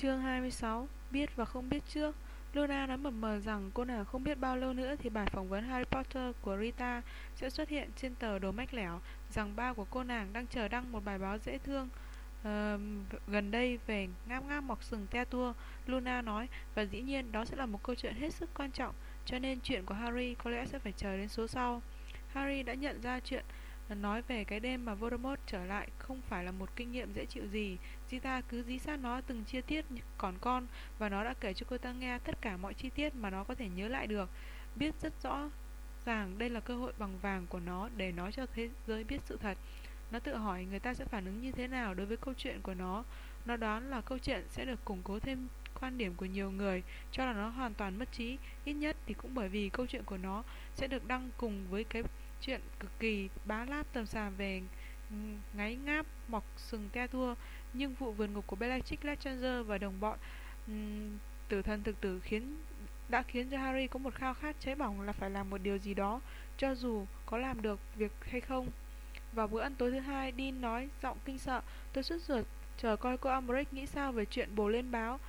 Chương 26 Biết và không biết trước. Luna nói mập mờ rằng cô nàng không biết bao lâu nữa thì bài phỏng vấn Harry Potter của Rita sẽ xuất hiện trên tờ đồ mách lẻo rằng ba của cô nàng đang chờ đăng một bài báo dễ thương. Uh, gần đây về ngáp ngáp mọc sừng te tua Luna nói và dĩ nhiên đó sẽ là một câu chuyện hết sức quan trọng cho nên chuyện của Harry có lẽ sẽ phải chờ đến số sau. Harry đã nhận ra chuyện nói về cái đêm mà Voldemort trở lại không phải là một kinh nghiệm dễ chịu gì. Zita cứ dí sát nó từng chi tiết còn con và nó đã kể cho cô ta nghe tất cả mọi chi tiết mà nó có thể nhớ lại được. Biết rất rõ ràng đây là cơ hội bằng vàng của nó để nói cho thế giới biết sự thật. Nó tự hỏi người ta sẽ phản ứng như thế nào đối với câu chuyện của nó. Nó đoán là câu chuyện sẽ được củng cố thêm quan điểm của nhiều người, cho là nó hoàn toàn mất trí. Ít nhất thì cũng bởi vì câu chuyện của nó sẽ được đăng cùng với cái chuyện cực kỳ bá láp tầm xà về ngáy ngáp mọc sừng te tua nhưng vụ vườn ngục của Bellatrix Lestrange và đồng bọn um, tử thần thực tử khiến đã khiến cho Harry có một khao khát cháy bỏng là phải làm một điều gì đó cho dù có làm được việc hay không. Vào bữa ăn tối thứ hai Dean nói giọng kinh sợ tôi suốt ruột chờ coi cô Umbridge nghĩ sao về chuyện bồ lên báo.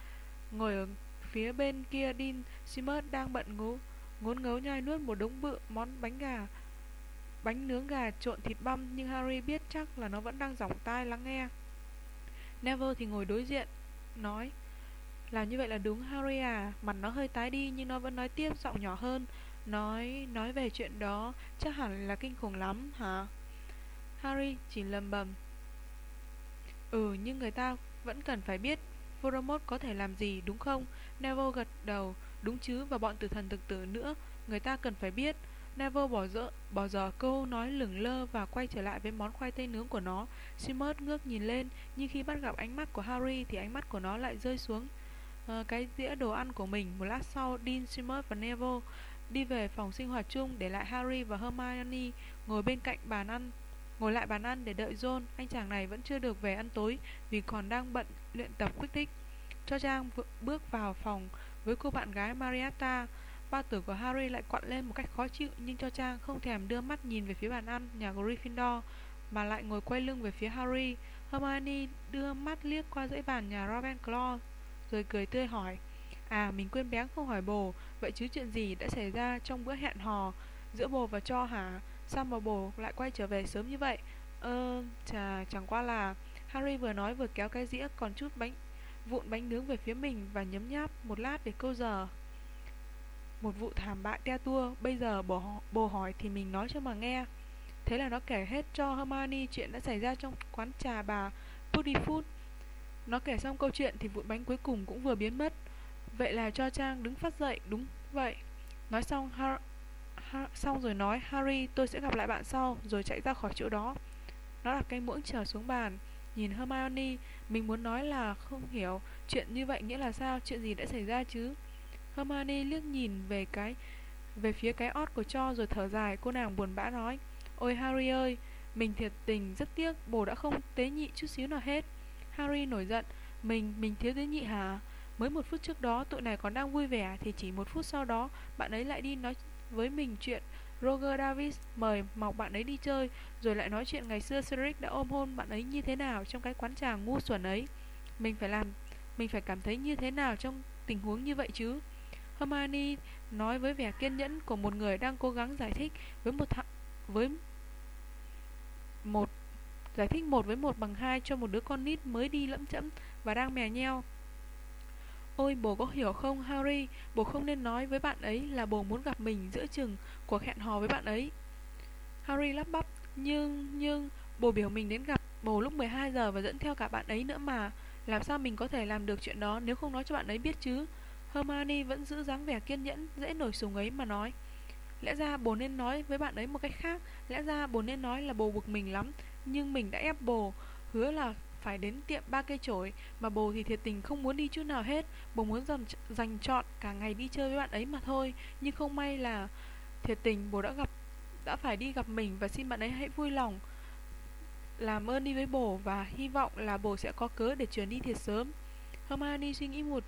Ngồi ở phía bên kia Dean Simmons đang bận ngố ngốn ngấu nhai nuốt một đống bự món bánh gà bánh nướng gà trộn thịt băm nhưng Harry biết chắc là nó vẫn đang giỏng tai lắng nghe. Neville thì ngồi đối diện, nói Làm như vậy là đúng Harry à, mặt nó hơi tái đi nhưng nó vẫn nói tiếp giọng nhỏ hơn Nói, nói về chuyện đó chắc hẳn là kinh khủng lắm hả? Harry chỉ lầm bầm Ừ nhưng người ta vẫn cần phải biết Voldemort có thể làm gì đúng không? Neville gật đầu Đúng chứ và bọn tử thần thực tử nữa Người ta cần phải biết Never bỏ dỡ, bỏ dở câu nói lửng lơ và quay trở lại với món khoai tây nướng của nó. Seamus ngước nhìn lên, nhưng khi bắt gặp ánh mắt của Harry thì ánh mắt của nó lại rơi xuống uh, cái dĩa đồ ăn của mình. Một lát sau, Dean, Seamus và Neville đi về phòng sinh hoạt chung để lại Harry và Hermione ngồi bên cạnh bàn ăn ngồi lại bàn ăn để đợi John. Anh chàng này vẫn chưa được về ăn tối vì còn đang bận luyện tập quyết tích. Cho Trang bước vào phòng với cô bạn gái Marietta ba tử của Harry lại quặn lên một cách khó chịu, nhưng cho Trang không thèm đưa mắt nhìn về phía bàn ăn nhà Gryffindor, mà lại ngồi quay lưng về phía Harry. Hermione đưa mắt liếc qua dãy bàn nhà Ravenclaw, rồi cười tươi hỏi À mình quên béng không hỏi bồ, Vậy chứ chuyện gì đã xảy ra trong bữa hẹn hò Giữa bồ và cho hả? Sao mà bồ lại quay trở về sớm như vậy? Ờ chà, chẳng qua là Harry vừa nói vừa kéo cái dĩa còn chút bánh, vụn bánh nướng về phía mình và nhấm nháp một lát để câu giờ một vụ thảm bại te tua Bây giờ bố, bồ hỏi thì mình nói cho mà nghe. Thế là nó kể hết cho Hermione chuyện đã xảy ra trong quán trà bà Puddyfoot Nó kể xong câu chuyện thì vụ bánh cuối cùng cũng vừa biến mất. Vậy là cho Trang đứng phát dậy Đúng vậy. Nói xong Har ha Xong rồi nói Harry tôi sẽ gặp lại bạn sau Rồi chạy ra khỏi chỗ đó. Nó đặt cây muỗng trở xuống bàn. Nhìn Hermione Mình muốn nói là không hiểu Chuyện như vậy nghĩa là sao Chuyện gì đã xảy ra chứ? Hermione liếc nhìn về cái, về phía cái ót của cho rồi thở dài. Cô nàng buồn bã nói, ôi harry ơi, mình thiệt tình, rất tiếc, bồ đã không tế nhị chút xíu nào hết. Harry nổi giận, mình mình thiếu tế nhị hả? Mới một phút trước đó tụi này còn đang vui vẻ, thì chỉ một phút sau đó bạn ấy lại đi nói với mình chuyện Roger Davis, mời mọc bạn ấy đi chơi, Rồi lại nói chuyện ngày xưa Cedric đã ôm hôn bạn ấy như thế nào trong cái quán trà ngu xuẩn ấy. Mình phải làm, Mình phải cảm thấy như thế nào trong tình huống như vậy chứ? Hermione nói với vẻ kiên nhẫn của một người đang cố gắng giải thích với một thằng với một giải thích một với một bằng hai cho một đứa con nít mới đi lẫm chẫm và đang mè nheo. Ôi bố có hiểu không Harry, bố không nên nói với bạn ấy là bố muốn gặp mình giữa chừng cuộc hẹn hò với bạn ấy. Harry lắp bắp, nhưng nhưng bố biểu mình đến gặp bố lúc 12 giờ và dẫn theo cả bạn ấy nữa mà. Làm sao mình có thể làm được chuyện đó nếu không nói cho bạn ấy biết chứ? Hermione vẫn giữ dáng vẻ kiên nhẫn, dễ nổi sùng ấy mà nói. Lẽ ra bồ nên nói với bạn ấy một cách khác, lẽ ra bồ nên nói là bồ bực mình lắm, nhưng mình đã ép bồ hứa là phải đến tiệm ba cây chổi mà bồ thì thiệt tình không muốn đi chút nào hết, Bồ muốn dành, dành chọn cả ngày đi chơi với bạn ấy mà thôi, nhưng không may là thiệt tình bồ đã gặp đã phải đi gặp mình và xin bạn ấy hãy vui lòng làm ơn đi với bồ và hy vọng là bồ sẽ có cớ để chuyển đi thiệt sớm. Hermione suy nghĩ một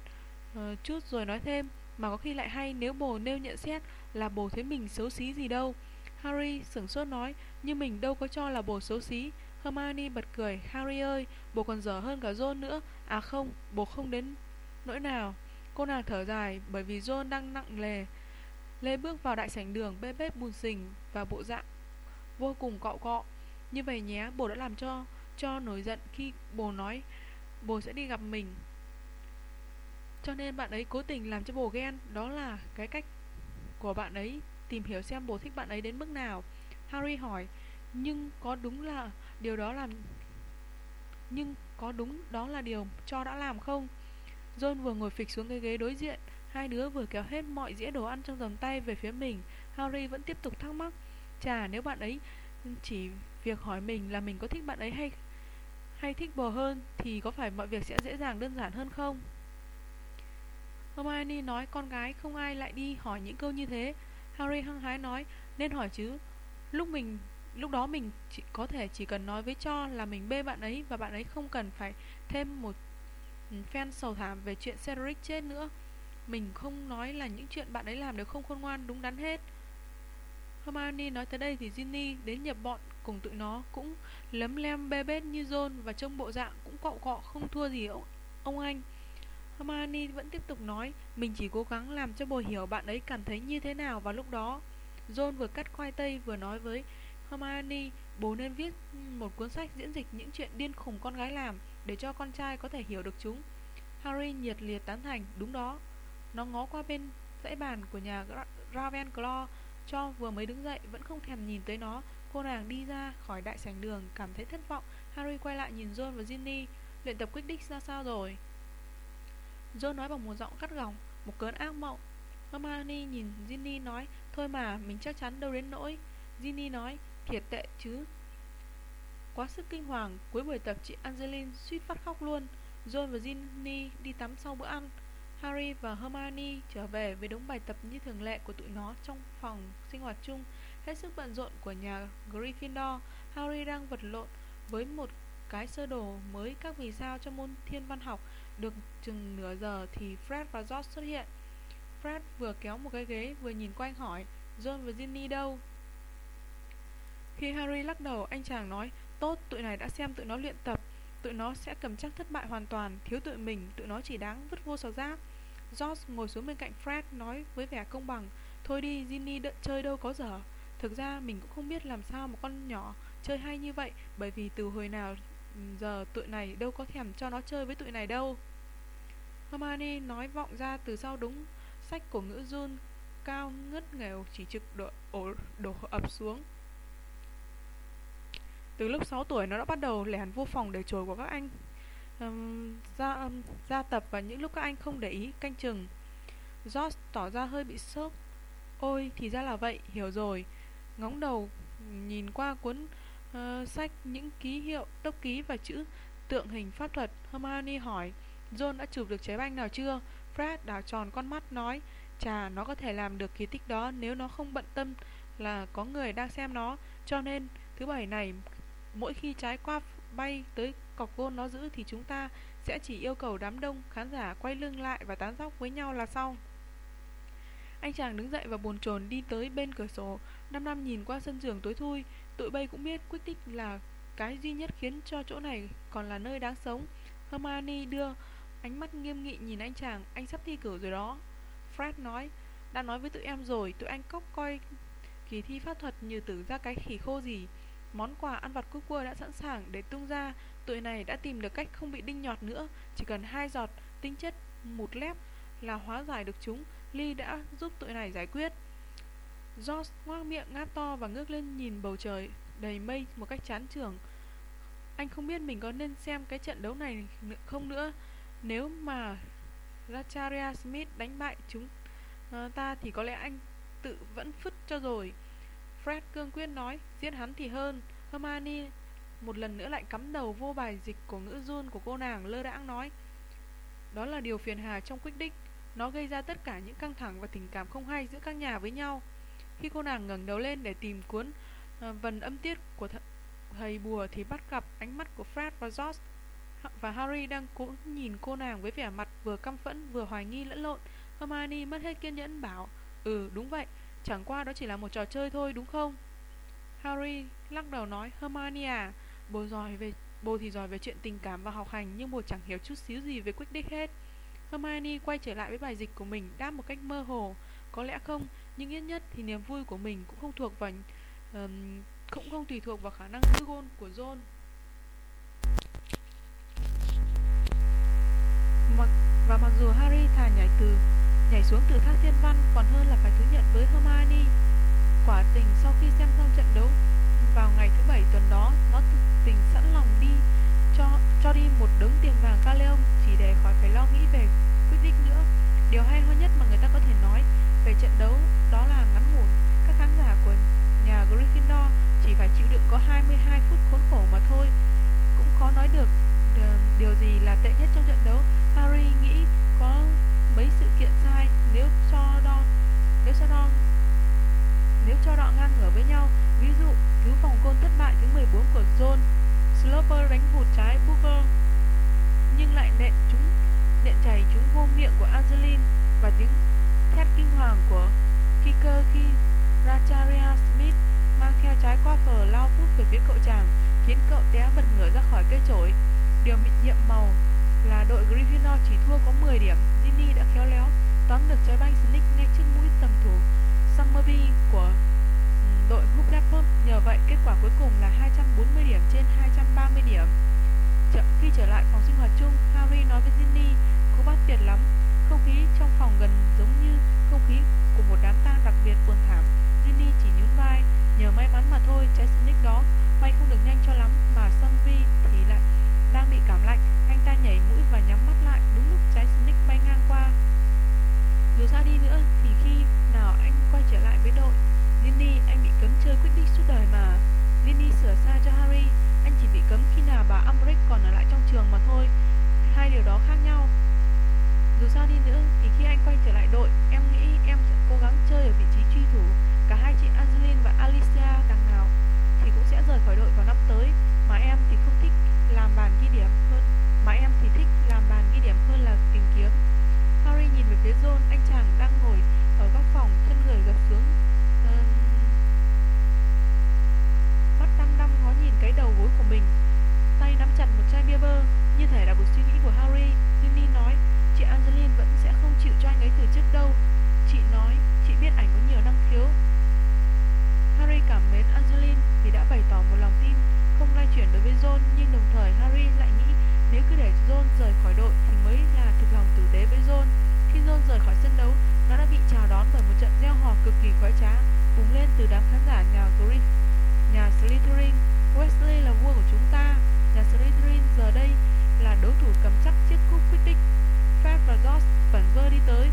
uh, chút rồi nói thêm Mà có khi lại hay nếu bồ nêu nhận xét là bồ thấy mình xấu xí gì đâu Harry sửng sốt nói Nhưng mình đâu có cho là bồ xấu xí Hermione bật cười Harry ơi, bồ còn dở hơn cả john nữa À không, bồ không đến nỗi nào. Cô nàng thở dài bởi vì John đang nặng lề. Lê bước vào đại sảnh đường bê bết bùn xình và bộ dạng vô cùng cọ cọ. Như vậy nhé, bồ đã làm cho cho nổi giận khi bồ nói bồ sẽ đi gặp mình. Cho nên bạn ấy cố tình làm cho bồ ghen, đó là cái cách của bạn ấy tìm hiểu xem bồ thích bạn ấy đến mức nào. Harry hỏi, nhưng có đúng là điều đó làm nhưng có đúng đó là điều cho đã làm không? John vừa ngồi phịch xuống cái ghế đối diện, hai đứa vừa kéo hết mọi dĩa đồ ăn trong tầm tay về phía mình. Harry vẫn tiếp tục thắc mắc, chà nếu bạn ấy chỉ việc hỏi mình là mình có thích bạn ấy hay hay thích bồ hơn thì có phải mọi việc sẽ dễ dàng đơn giản hơn không? Hermione nói con gái không ai lại đi hỏi những câu như thế. Harry hăng hái nói nên hỏi chứ. Lúc mình lúc đó mình chỉ, có thể chỉ cần nói với cho là mình bê bạn ấy và bạn ấy không cần phải thêm một ừ, fan sầu thảm về chuyện Cedric chết nữa. Mình không nói là những chuyện bạn ấy làm đều không khôn ngoan đúng đắn hết. Hermione nói tới đây thì Ginny đến nhập bọn cùng tụi nó cũng lấm lem bê bết như John và trông bộ dạng cũng cọ cọ không thua gì ông, ông anh. Hermione vẫn tiếp tục nói, Mình chỉ cố gắng làm cho bồ hiểu bạn ấy cảm thấy như thế nào vào lúc đó. John vừa cắt khoai tây vừa nói với Hermione Bố nên viết một cuốn sách diễn dịch những chuyện điên khủng con gái làm Để cho con trai có thể hiểu được chúng. Harry nhiệt liệt tán thành, Đúng đó, Nó ngó qua bên dãy bàn của nhà Ravenclaw Cho vừa mới đứng dậy, Vẫn không thèm nhìn tới nó. Cô nàng đi ra khỏi đại sảnh đường, Cảm thấy thất vọng. Harry quay lại nhìn John và Ginny, Luyện tập Quidditch ra sao rồi? John nói bằng một giọng cắt gỏng, Một cơn ác mộng. Hermione nhìn Ginny nói, Thôi mà, mình chắc chắn đâu đến nỗi. Ginny nói, thiệt tệ chứ. Quá sức kinh hoàng, Cuối buổi tập chị Angeline suýt phát khóc luôn. John và Ginny đi tắm sau bữa ăn. Harry và Hermione trở về với đống bài tập như thường lệ của tụi nó trong phòng sinh hoạt chung. Hết sức bận rộn của nhà Gryffindor, Harry đang vật lộn với một cái sơ đồ mới các vì sao cho môn thiên văn học được chừng nửa giờ thì Fred và George xuất hiện. Fred vừa kéo một cái ghế, vừa nhìn quanh hỏi, John và Ginny đâu? Khi Harry lắc đầu, anh chàng nói, Tốt, tụi này đã xem tụi nó luyện tập. Tụi nó sẽ cầm chắc thất bại hoàn toàn. Thiếu tụi mình, Tụi nó chỉ đáng vứt vô sò rác. George ngồi xuống bên cạnh Fred, nói với vẻ công bằng, Thôi đi, Ginny đợi chơi đâu có dở. Thực ra mình cũng không biết làm sao một con nhỏ chơi hay như vậy, Bởi vì từ hồi nào giờ tụi này đâu có thèm cho nó chơi với tụi này đâu. Hermione nói vọng ra từ sau đúng. Sách của ngữ Jun cao ngất nghèo chỉ trực đổ, ổ, đổ ập xuống. Từ lúc 6 tuổi nó đã bắt đầu lẻn vô phòng để chổi của các anh. Um, ra um, ra tập và những lúc các anh không để ý canh chừng. George tỏ ra hơi bị sốc. Ôi thì ra là vậy hiểu rồi. Ngóng đầu nhìn qua cuốn uh, sách những ký hiệu, tốc ký và chữ tượng hình pháp thuật. Hermione hỏi, John đã chụp được trái banh nào chưa? Fred đảo tròn con mắt nói, chà, nó có thể làm được kỳ tích đó nếu nó không bận tâm là có người đang xem nó. Cho nên, thứ bảy này, mỗi khi trái qua bay tới cọc gôn nó giữ thì chúng ta sẽ chỉ yêu cầu đám đông khán giả quay lưng lại và tán dóc với nhau là xong. Anh chàng đứng dậy và bồn chồn đi tới bên cửa sổ, năm năm nhìn qua sân trường tối thui, Tụi bay cũng biết quyết tích là cái duy nhất khiến cho chỗ này còn là nơi đáng sống. Hermione đưa ánh mắt nghiêm nghị nhìn anh chàng, anh sắp thi cử rồi đó. Fred nói, đã nói với tụi em rồi, tụi anh cóc coi kỳ thi pháp thuật như tử ra cái khỉ khô gì. Món quà ăn vặt cúc cua đã sẵn sàng để tung ra, tụi này đã tìm được cách không bị đinh nhọt nữa, chỉ cần hai giọt tinh chất một lép là hóa giải được chúng. Ly đã giúp tụi này giải quyết. George ngoác miệng ngáp to và ngước lên nhìn bầu trời đầy mây một cách chán chường. Anh không biết mình có nên xem cái trận đấu này không nữa. Nếu mà Racharia Smith đánh bại chúng ờ, ta thì có lẽ anh tự vẫn phứt cho rồi. Fred cương quyết nói, giết hắn thì hơn. Hermione một lần nữa lại cắm đầu vô bài dịch của ngữ run của cô nàng lơ đãng nói. Đó là điều phiền hà trong quyết định. Nó gây ra tất cả những căng thẳng và tình cảm không hay giữa các nhà với nhau. Khi cô nàng ngẩng đầu lên để tìm cuốn uh, vần âm tiết của th thầy bùa thì bắt gặp ánh mắt của Fred và George và Harry đang cố nhìn cô nàng với vẻ mặt vừa căm phẫn vừa hoài nghi lẫn lộn. Hermione mất hết kiên nhẫn bảo, "Ừ, đúng vậy, chẳng qua đó chỉ là một trò chơi thôi đúng không?" Harry lắc đầu nói, "Hermione à, bố giỏi về bố thì giỏi về chuyện tình cảm và học hành nhưng bố chẳng hiểu chút xíu gì về Quidditch hết." Hermione quay trở lại với bài dịch của mình đáp một cách mơ hồ. Có lẽ không, nhưng ít nhất thì niềm vui của mình cũng không thuộc vào uh, cũng không tùy thuộc vào khả năng giữ gôn của John. Mặc, và mặc dù Harry thà nhảy từ nhảy xuống từ thác thiên văn còn hơn là phải thú nhận với Hermione. Quả tình sau khi xem xong trận đấu vào ngày thứ bảy tuần đó, nó thực tình sẵn lòng đi cho cho đi một đống tiền vàng Galeon chỉ để khỏi phải lo nghĩ về quyết định nữa. Điều hay ho nhất mà người ta có thể nói về trận đấu, đó là ngắn ngủn. Các khán giả của nhà Gryffindor chỉ phải chịu đựng có 22 phút khốn khổ mà thôi. Cũng khó nói được ờ, điều gì là tệ nhất trong trận đấu. Harry nghĩ có mấy sự kiện sai nếu cho đo, nếu cho đo, nếu cho đọ ngang ngửa với nhau ví dụ cứu vòng gôn thất bại thứ 14 của John Sloper đánh hụt trái Booker, nhưng lại nện chúng nện chảy chúng vô miệng của Angeline và tiếng thét kinh hoàng của kicker khi Racharia Smith mang theo trái qua phở lao vút về phía cậu chàng, khiến cậu té bật ngửa ra khỏi cây chổi. Điều nhiệm màu là đội Gryffindor chỉ thua có 10 điểm. Ginny đã khéo léo tóm được trái banh Slick ngay trước mũi tầm thủ Summerby của ừ, đội Hufflepuff. Nhờ vậy, kết quả cuối cùng là 240 điểm trên 230 điểm. Khi trở lại phòng sinh hoạt chung, Harry nói với Ginny cô bác tuyệt lắm không khí trong phòng gần giống như không khí của một đám tang đặc biệt buồn thảm Ginny chỉ nhún vai nhờ may mắn mà thôi trái Snake đó bay không được nhanh cho lắm mà Vi thì lại đang bị cảm lạnh anh ta nhảy mũi và nhắm mắt lại đúng lúc trái Snake bay ngang qua dù sao đi nữa thì khi nào anh quay trở lại với đội Ginny, anh bị cấm chơi quyết định suốt đời mà. Ginny sửa sai cho Harry, anh chỉ bị cấm khi nào bà Umbridge còn ở lại trong trường mà thôi. Hai điều đó khác nhau. Dù sao đi nữa thì khi anh quay trở lại đội, em nghĩ em sẽ cố gắng chơi ở vị trí truy thủ. Cả hai chị Angeline và Alicia đằng nào thì cũng sẽ rời khỏi đội vào năm tới, mà em thì không thích làm bàn ghi điểm hơn, mà em thì thích làm bàn ghi điểm hơn là tìm kiếm. Harry nhìn về phía John, anh chàng đang ngồi ở góc phòng, thân người gập xuống cái đầu gối của mình tay nắm chặt một chai bia bơ như thể là một suy nghĩ của harry chị angeline vẫn sẽ không chịu cho anh ấy từ chức đâu. Chị nói chị biết ảnh có nhiều năng khiếu. Harry cảm mến angeline vì đã bày tỏ một lòng tin không lay chuyển đối với john nhưng đồng thời harry lại nghĩ nếu cứ để john rời khỏi đội thì mới là thực lòng tử tế với john. Khi john rời khỏi sân đấu nó đã bị chào đón bởi một trận gieo hò cực kỳ khoái trá bùng lên từ đám khán giả nhà Griff, nhà Slytherin. Wesley là vua của chúng ta Nhà Slytherin giờ đây là đối thủ cầm chắc chiếc cúp quyết định. Fred và George vẩn vơ đi tới.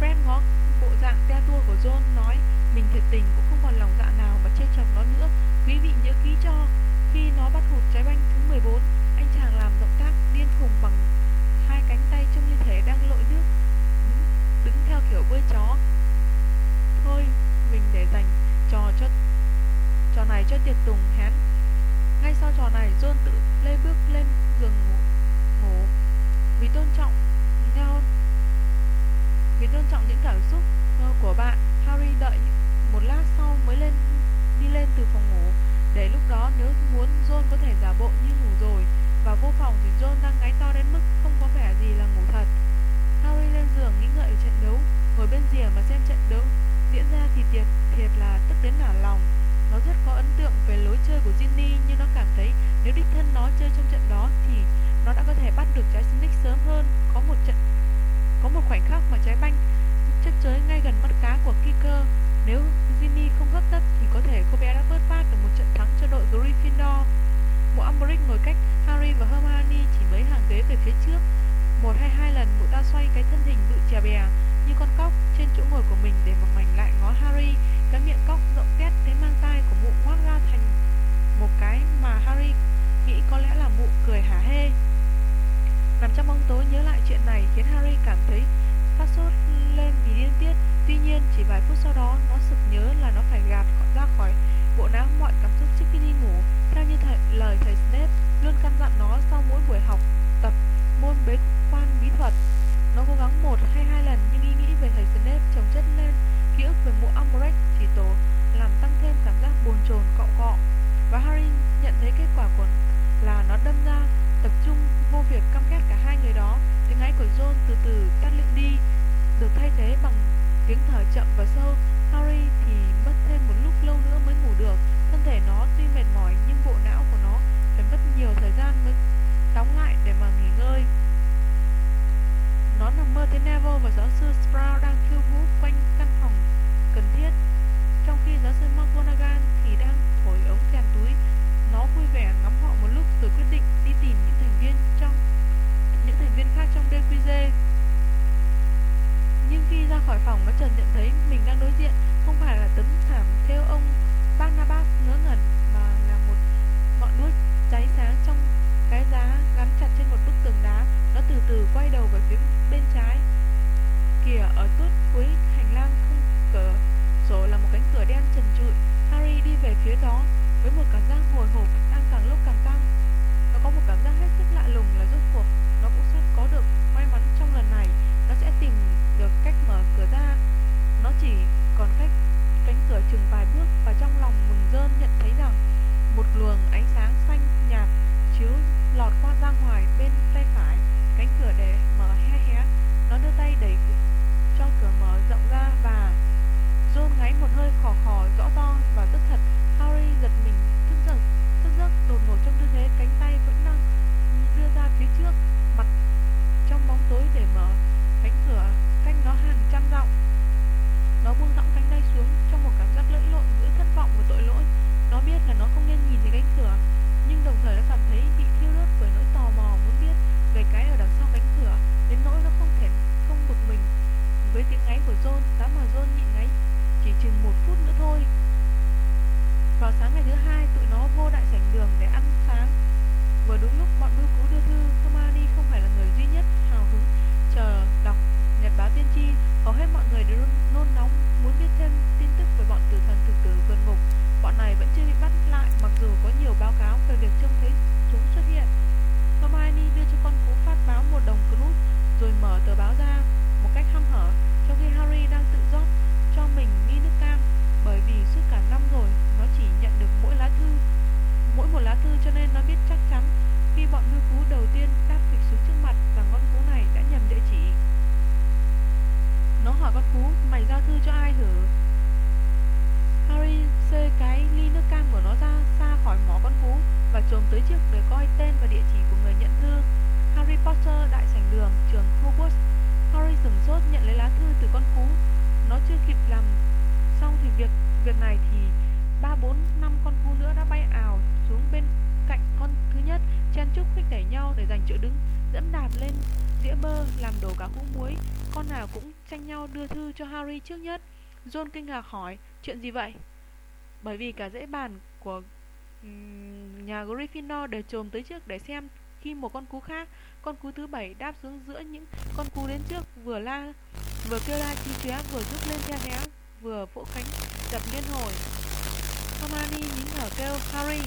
Fred ngó bộ dạng te tua của John nói Mình thiệt tình cũng không còn lòng dạ nào mà chơi chọc nó nữa. Quý vị nhớ ký cho Khi nó bắt hụt trái banh thứ 14 Anh chàng làm động tác điên khùng bằng hai cánh tay trông như thể đang lội nước đứng, đứng theo kiểu bơi chó. Thôi mình để dành trò cho trò này cho tiệc tùng. Trước nhất. John kinh ngạc hỏi chuyện gì vậy? Bởi vì cả dãy bàn của um, nhà Gryffindor đều trồm tới trước để xem khi một con cú khác con cú thứ bảy đáp xuống giữa những con cú đến trước vừa la vừa kêu la chi chóe vừa rút lên theo héo vừa vỗ cánh đập liên hồi. Hermione nín thở kêu Harry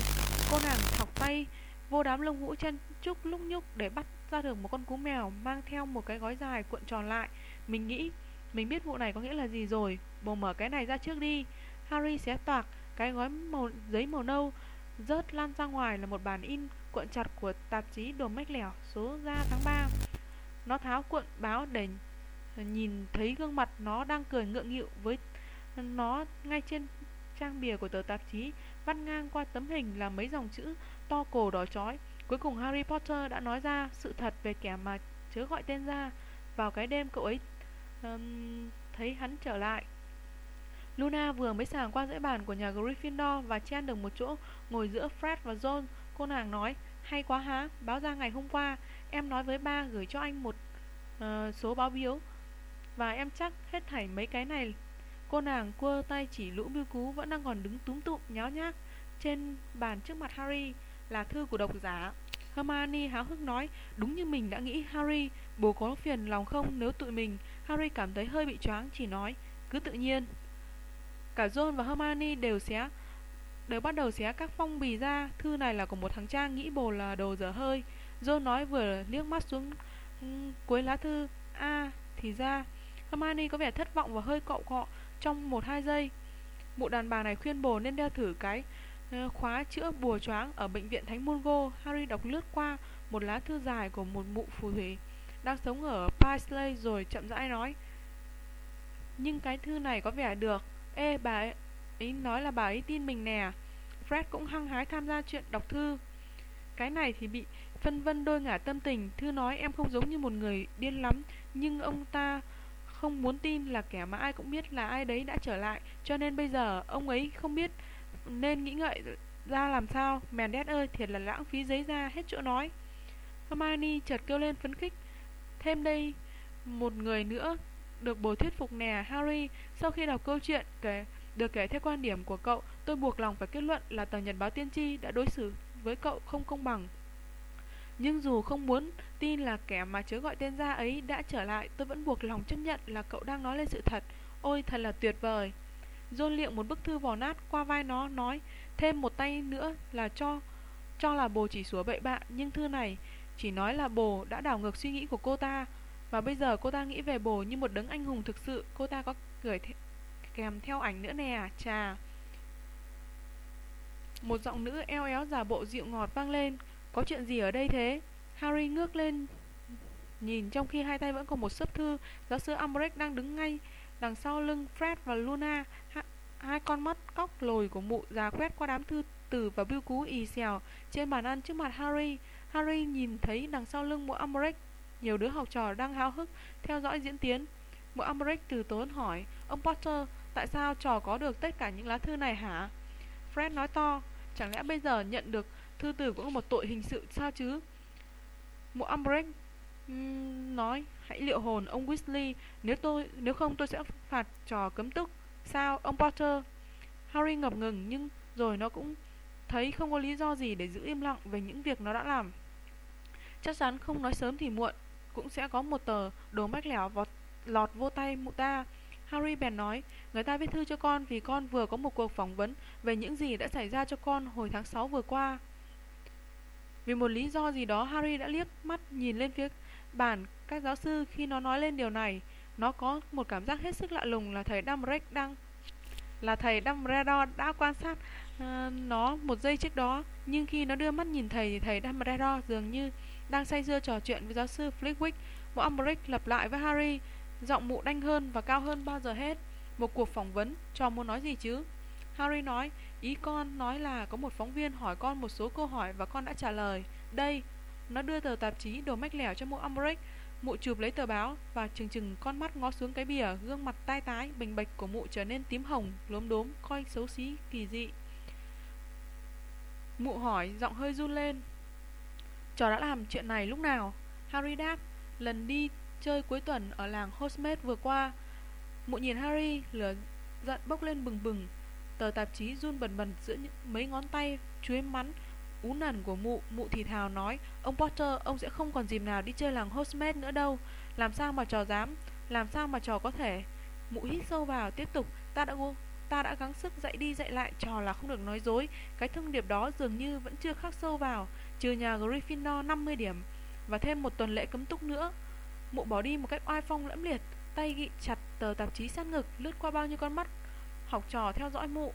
cô nàng thọc tay vô đám lông vũ chân trúc lúc nhúc để bắt ra được một con cú mèo mang theo một cái gói dài cuộn tròn lại. Mình nghĩ mình biết vụ này có nghĩa là gì rồi. Bồ mở cái này ra trước đi. Harry xé toạc, cái gói màu, giấy màu nâu, rớt lan ra ngoài là một bản in cuộn chặt của tạp chí đồ mách lẻo, số ra tháng 3 nó tháo cuộn báo để nhìn thấy gương mặt nó đang cười ngượng nghịu với nó ngay trên trang bìa của tờ tạp chí, vắt ngang qua tấm hình là mấy dòng chữ to cổ đỏ chói. Cuối cùng Harry Potter đã nói ra sự thật về kẻ mà chớ gọi tên ra. Vào cái đêm cậu ấy um, thấy hắn trở lại Luna vừa mới sàng qua dãy bàn của nhà Gryffindor và chen được một chỗ ngồi giữa Fred và John. Cô nàng nói, hay quá há, báo ra ngày hôm qua, em nói với ba gửi cho anh một uh, số báo biếu. Và em chắc hết thảy mấy cái này. Cô nàng quơ tay chỉ lũ biêu cú vẫn đang còn đứng túm tụm nháo nhác trên bàn trước mặt Harry là thư của độc giả. Hermione háo hức nói, đúng như mình đã nghĩ Harry, bố có phiền lòng không nếu tụi mình. Harry cảm thấy hơi bị choáng, chỉ nói, cứ tự nhiên. Cả John và Hermione đều xé đều bắt đầu xé các phong bì ra. Thư này là của một thằng Trang nghĩ bồ là đồ dở hơi. John nói vừa liếc mắt xuống ừ, cuối lá thư A à, thì ra. Hermione có vẻ thất vọng và hơi cậu cọ trong một hai giây. Mụ đàn bà này khuyên bồ nên đeo thử cái ừ, khóa chữa bùa choáng ở bệnh viện Thánh Mungo. Harry đọc lướt qua một lá thư dài của một mụ phù thủy đang sống ở Paisley rồi, chậm rãi nói. Nhưng cái thư này có vẻ được. Ê, bà ấy nói là bà ấy tin mình nè. Fred cũng hăng hái tham gia chuyện đọc thư. Cái này thì bị phân vân đôi ngả tâm tình. Thư nói, em không giống như một người điên lắm, Nhưng ông ta không muốn tin là kẻ mà ai cũng biết là ai đấy đã trở lại. Cho nên bây giờ ông ấy không biết nên nghĩ ngợi ra làm sao. Mèn đét ơi, thiệt là lãng phí giấy ra. Hết chỗ nói. Hermione chợt kêu lên phấn khích. Thêm đây một người nữa được bố thuyết phục nè, Harry, Sau khi đọc câu chuyện kể, được kể theo quan điểm của cậu, Tôi buộc lòng phải kết luận là tờ nhật báo tiên tri đã đối xử với cậu không công bằng. Nhưng dù không muốn tin là kẻ mà chớ gọi tên ra ấy đã trở lại, Tôi vẫn buộc lòng chấp nhận là cậu đang nói lên sự thật. Ôi, thật là tuyệt vời! John liệng một bức thư vỏ nát qua vai nó, nói, Thêm một tay nữa là cho cho là bồ chỉ sủa bậy bạ, Nhưng thư này chỉ nói là bồ đã đảo ngược suy nghĩ của cô ta. Và bây giờ cô ta nghĩ về bồ như một đấng anh hùng thực sự. Cô ta có gửi th, kèm theo ảnh nữa nè, Chà. Một giọng nữ eo éo giả bộ dịu ngọt vang lên. Có chuyện gì ở đây thế? Harry ngước lên, Nhìn trong khi hai tay vẫn còn một sấp thư. Giáo sư Umbridge đang đứng ngay Đằng sau lưng Fred và Luna. Ha, Hai con mắt cóc lồi của mụ già quét qua đám thư từ và bưu cú ì xèo Trên bàn ăn trước mặt Harry. Harry nhìn thấy đằng sau lưng mụ Amorek Nhiều đứa học trò đang háo hức theo dõi diễn tiến Mụ Amorek từ tốn hỏi Ông Potter, tại sao trò có được tất cả những lá thư này hả? Fred nói to Chẳng lẽ bây giờ nhận được thư từ cũng là một tội hình sự sao chứ? Mụ Umbridge um, nói Hãy liệu hồn ông Weasley Nếu tôi nếu không tôi sẽ phạt trò cấm túc Sao ông Potter Harry ngập ngừng nhưng rồi nó cũng thấy không có lý do gì để giữ im lặng về những việc nó đã làm Chắc chắn không nói sớm thì muộn Cũng sẽ có một tờ đồ mách lẻo vọt, lọt vô tay mụ ta. Harry bèn nói Người ta viết thư cho con vì con vừa có một cuộc phỏng vấn Về những gì đã xảy ra cho con hồi tháng 6 vừa qua. Vì một lý do gì đó Harry đã liếc mắt nhìn lên phía bản các giáo sư khi nó nói lên điều này. Nó có một cảm giác hết sức lạ lùng là thầy Dumbledore đang là thầy Dumbledore đã quan sát uh, nó một giây trước đó. Nhưng khi nó đưa mắt nhìn thầy thì thầy Dumbledore dường như đang say dưa trò chuyện với giáo sư Flitwick Mụ Umbridge lặp lại với Harry Giọng mụ đanh hơn và cao hơn bao giờ hết. Một cuộc phỏng vấn, trò muốn nói gì chứ? Harry nói, ý con nói là có một phóng viên hỏi con một số câu hỏi và con đã trả lời. Đây, nó đưa tờ tạp chí đồ mách lẻo cho mụ Umbridge Mụ chụp lấy tờ báo và chừng chừng con mắt ngó xuống cái bìa Gương mặt tai tái, bình bạch của mụ trở nên tím hồng, lốm đốm, coi xấu xí, kỳ dị. Mụ hỏi, giọng hơi run lên. Trò đã làm chuyện này lúc nào? Harry đáp, lần đi chơi cuối tuần ở làng Hogsmeade vừa qua. Mụ nhìn Harry, lửa giận bốc lên bừng bừng. Tờ tạp chí run bần bần giữa những mấy ngón tay chuối mắn ú nần của mụ. Mụ thì thào nói, ông Potter, ông sẽ không còn dịp nào đi chơi làng Hogsmeade nữa đâu. Làm sao mà trò dám? Làm sao mà trò có thể? Mụ hít sâu vào, tiếp tục, ta đã ta đã gắng sức dạy đi dạy lại trò là không được nói dối. Cái thông điệp đó dường như vẫn chưa khắc sâu vào trừ nhà Gryffindor 50 điểm và thêm một tuần lễ cấm túc nữa. Mụ bỏ đi một cách oai phong lẫm liệt, tay gị chặt tờ tạp chí sát ngực, lướt qua bao nhiêu con mắt học trò theo dõi mụ.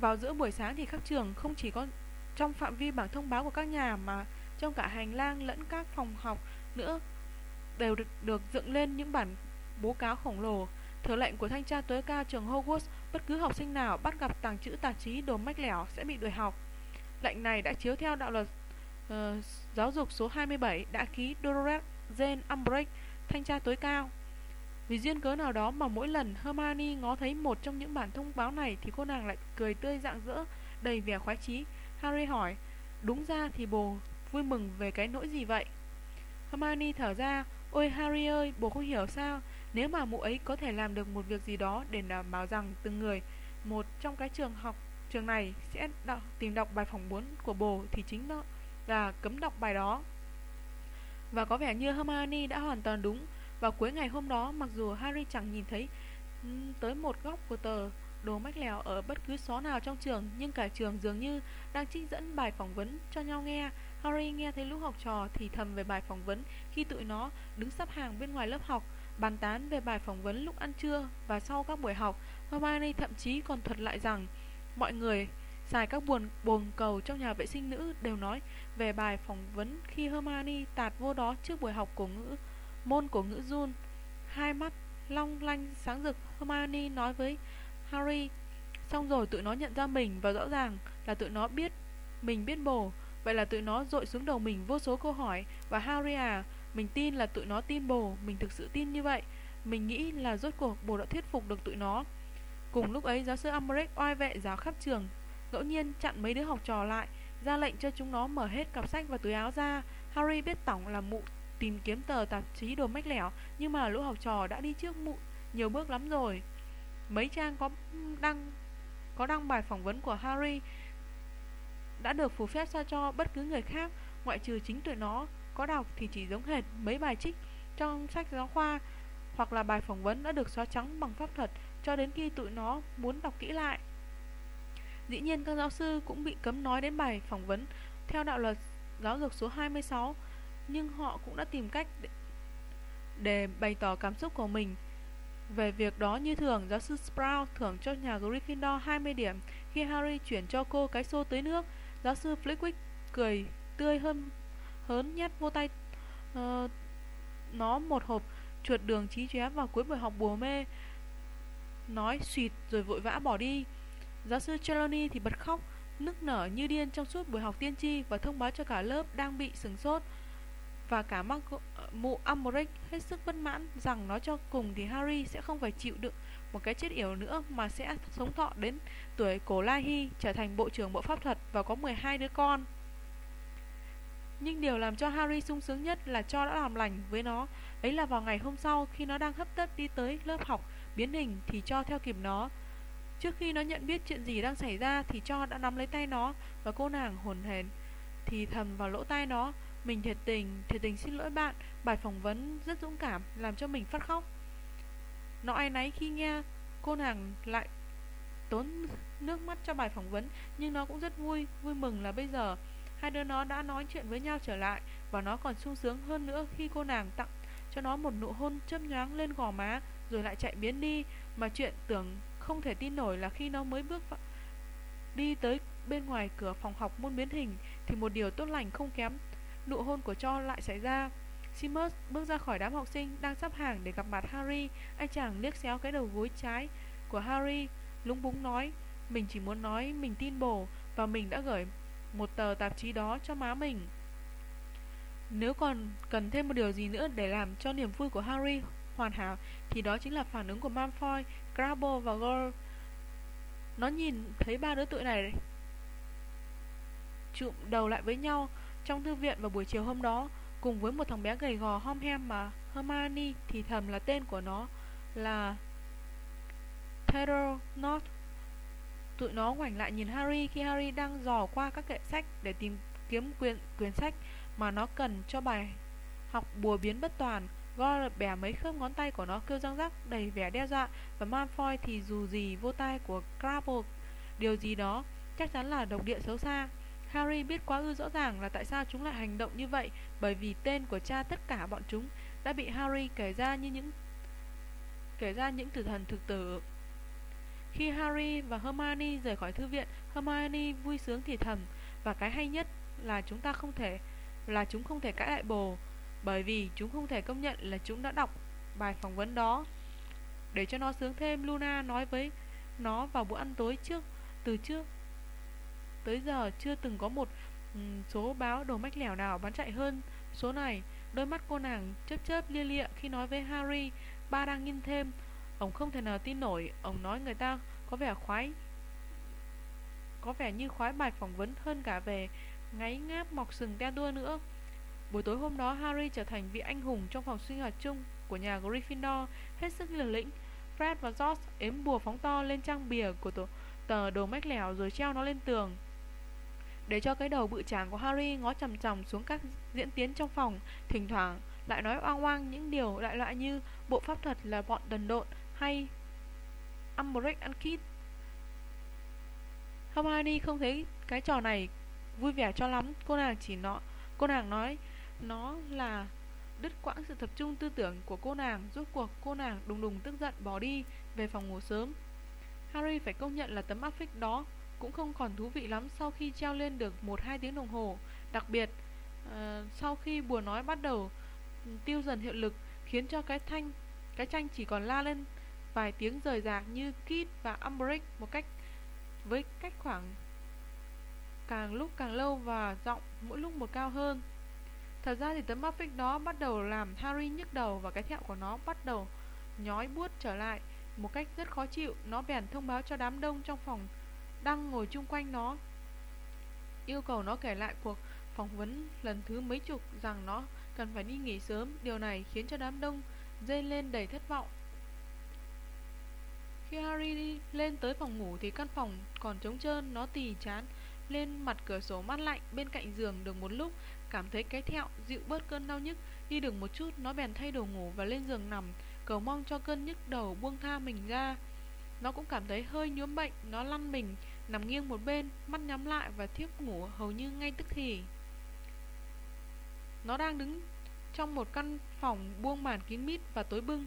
Vào giữa buổi sáng thì các trường không chỉ có trong phạm vi bảng thông báo của các nhà mà trong cả hành lang lẫn các phòng học nữa đều được, được dựng lên những bản bố cáo khổng lồ. Thừa lệnh của thanh tra tối cao trường Hogwarts, bất cứ học sinh nào bắt gặp tàng trữ tạp chí đồ mách lẻo sẽ bị đuổi học. Lệnh này đã chiếu theo đạo luật uh, giáo dục số 27 đã ký Dolores Jane Umbridge, thanh tra tối cao. Vì duyên cớ nào đó mà mỗi lần Hermione ngó thấy một trong những bản thông báo này thì cô nàng lại cười tươi rạng rỡ, đầy vẻ khoái chí. Harry hỏi, đúng ra thì bồ vui mừng về cái nỗi gì vậy? Hermione thở ra, ôi Harry ơi, bồ không hiểu sao, nếu mà mụ ấy có thể làm được một việc gì đó để đảm bảo rằng từng người một trong cái trường học trường này sẽ đọc, tìm đọc bài phỏng vấn của bồ thì chính đó là cấm đọc bài đó. Và có vẻ như Hermione đã hoàn toàn đúng. Vào cuối ngày hôm đó, mặc dù Harry chẳng nhìn thấy tới một góc của tờ đồ mách lèo ở bất cứ xó nào trong trường, nhưng cả trường dường như đang trích dẫn bài phỏng vấn cho nhau nghe. Harry nghe thấy lũ học trò thì thầm về bài phỏng vấn khi tụi nó đứng sắp hàng bên ngoài lớp học, bàn tán về bài phỏng vấn lúc ăn trưa và sau các buổi học. Hermione thậm chí còn thuật lại rằng Mọi người xài các buồn bồn cầu trong nhà vệ sinh nữ đều nói về bài phỏng vấn khi Hermione tạt vô đó trước buổi học của ngữ môn của ngữ Jun. Hai mắt long lanh sáng rực Hermione nói với Harry Xong rồi tụi nó nhận ra mình và rõ ràng là tụi nó biết mình biết bồ Vậy là tụi nó dội xuống đầu mình vô số câu hỏi Và Harry à, mình tin là tụi nó tin bồ, Mình thực sự tin như vậy. Mình nghĩ là rốt cuộc bồ đã thuyết phục được tụi nó. Cùng lúc ấy, giáo sư Umbridge oai vệ giáo khắp trường. Ngẫu nhiên chặn mấy đứa học trò lại, ra lệnh cho chúng nó mở hết cặp sách và túi áo ra. Harry biết tổng là mụ tìm kiếm tờ tạp chí đồ mách lẻo, Nhưng mà lũ học trò đã đi trước mụ nhiều bước lắm rồi. Mấy trang có đăng có đăng bài phỏng vấn của Harry đã được phù phép sao cho bất cứ người khác, ngoại trừ chính tụi nó có đọc thì chỉ giống hệt mấy bài trích trong sách giáo khoa hoặc là bài phỏng vấn đã được xóa trắng bằng pháp thuật cho đến khi tụi nó muốn đọc kỹ lại. Dĩ nhiên các giáo sư cũng bị cấm nói đến bài phỏng vấn theo đạo luật giáo dục số 26 nhưng họ cũng đã tìm cách để, để bày tỏ cảm xúc của mình về việc đó như thường, giáo sư Sprout thưởng cho nhà Gryffindor 20 điểm khi Harry chuyển cho cô cái xô tưới nước. Giáo sư Flitwick cười tươi hơn hớn nhét vô tay uh, nó một hộp chuột đường trí chóe vào cuối buổi học bùa mê. Nói xịt rồi vội vã bỏ đi. Giáo sư Trelawney thì bật khóc nức nở như điên trong suốt buổi học tiên tri và thông báo cho cả lớp đang bị sừng sốt. Và cả mắc ờ, mụ Umbridge hết sức bất mãn rằng nói cho cùng thì Harry sẽ không phải chịu đựng một cái chết yểu nữa mà sẽ sống thọ đến tuổi cổ Lai Hy trở thành bộ trưởng bộ pháp thuật và có 12 đứa con. Nhưng điều làm cho Harry sung sướng nhất là cho đã làm lành với nó. Ấy là vào ngày hôm sau khi nó đang hấp tấp đi tới lớp học biến hình thì cho theo kịp nó. Trước khi nó nhận biết chuyện gì đang xảy ra thì cho đã nắm lấy tay nó và cô nàng hồn hển thì thầm vào lỗ tai nó. Mình thiệt tình, thiệt tình xin lỗi bạn Bài phỏng vấn rất dũng cảm Làm cho mình phát khóc. Nó ai nấy khi nghe cô nàng lại tốn nước mắt cho bài phỏng vấn Nhưng nó cũng rất vui Vui mừng là bây giờ Hai đứa nó đã nói chuyện với nhau trở lại Và nó còn sung sướng hơn nữa khi cô nàng tặng cho nó một nụ hôn chớp nhoáng lên gò má Rồi lại chạy biến đi Mà chuyện tưởng không thể tin nổi là khi nó mới bước vào, đi tới bên ngoài cửa phòng học môn biến hình Thì một điều tốt lành không kém nụ hôn của cho lại xảy ra. Seamus bước ra khỏi đám học sinh đang sắp hàng để gặp mặt Harry. Anh chàng liếc xéo cái đầu gối trái của Harry, lúng búng nói, mình chỉ muốn nói mình tin bồ và mình đã gửi một tờ tạp chí đó cho má mình. Nếu còn cần thêm một điều gì nữa để làm cho niềm vui của Harry hoàn hảo thì đó chính là phản ứng của Malfoy, Crabbe và Gore. Nó nhìn thấy ba đứa tụi này chụm đầu lại với nhau trong thư viện vào buổi chiều hôm đó, cùng với một thằng bé gầy gò hom hem mà Hermione thì thầm là tên của nó là Theodore North Tụi nó ngoảnh lại nhìn Harry khi Harry đang dò qua các kệ sách để tìm kiếm quyển, quyển sách mà nó cần cho bài học bùa biến bất toàn. Gore bẻ mấy khớp ngón tay của nó kêu răng rắc đầy vẻ đe dọa và Malfoy thì dù gì vô tai của Crabbe điều gì đó chắc chắn là độc địa xấu xa. Harry biết quá ư rõ ràng là tại sao chúng lại hành động như vậy bởi vì tên của cha tất cả bọn chúng đã bị Harry kể ra như những kể ra những tử thần thực tử. Khi Harry và Hermione rời khỏi thư viện, Hermione vui sướng thì thầm và cái hay nhất là chúng ta không thể là chúng không thể cãi lại bồ bởi vì chúng không thể công nhận là chúng đã đọc bài phỏng vấn đó. Để cho nó sướng thêm, Luna nói với nó vào bữa ăn tối trước từ trước Tới giờ chưa từng có một um, số báo đồ mách lẻo nào bán chạy hơn số này. Đôi mắt cô nàng chớp chớp lia lịa khi nói với Harry, ba đang nghiên thêm. Ông không thể nào tin nổi, ông nói người ta có vẻ khoái có vẻ như khoái bài phỏng vấn hơn cả về ngáy ngáp mọc sừng te đua nữa. Buổi tối hôm đó Harry trở thành vị anh hùng trong phòng sinh hoạt chung của nhà Gryffindor hết sức liều lĩnh. Fred và George ếm bùa phóng to lên trang bìa của tổ, tờ đồ mách lẻo rồi treo nó lên tường để cho cái đầu bự tràng của Harry ngó chằm chằm xuống các diễn tiến trong phòng, thỉnh thoảng lại nói oang oang những điều đại loại như bộ pháp thuật là bọn đần độn hay Umbridge ăn kít. Hermione không thấy cái trò này vui vẻ cho lắm, cô nàng chỉ nó, cô nàng nói nó là đứt quãng sự tập trung tư tưởng của cô nàng, rốt cuộc cô nàng đùng đùng tức giận bỏ đi về phòng ngủ sớm. Harry phải công nhận là tấm áp phích đó cũng không còn thú vị lắm sau khi treo lên được 1-2 tiếng đồng hồ. Đặc biệt, uh, sau khi bùa nói bắt đầu tiêu dần hiệu lực khiến cho cái thanh Cái tranh chỉ còn la lên vài tiếng rời rạc như Kid và Umbridge một cách, với cách khoảng càng lúc càng lâu và giọng mỗi lúc một cao hơn. Thật ra thì tấm áp phích đó bắt đầu làm Harry nhức đầu và cái thẹo của nó bắt đầu nhói buốt trở lại một cách rất khó chịu. Nó bèn thông báo cho đám đông trong phòng đang ngồi chung quanh nó, yêu cầu nó kể lại cuộc phỏng vấn lần thứ mấy chục rằng nó cần phải đi nghỉ sớm. Điều này khiến cho đám đông dây lên đầy thất vọng. Khi Harry đi lên tới phòng ngủ thì căn phòng còn trống trơn, nó tì chán lên mặt cửa sổ mát lạnh bên cạnh giường được một lúc, cảm thấy cái thẹo dịu bớt cơn đau nhức, đi được một chút nó bèn thay đồ ngủ và lên giường nằm, cầu mong cho cơn nhức đầu buông tha mình ra. Nó cũng cảm thấy hơi nhuốm bệnh, nó lăn mình, nằm nghiêng một bên, mắt nhắm lại và thiếp ngủ hầu như ngay tức thì. Nó đang đứng trong một căn phòng buông màn kín mít và tối bưng,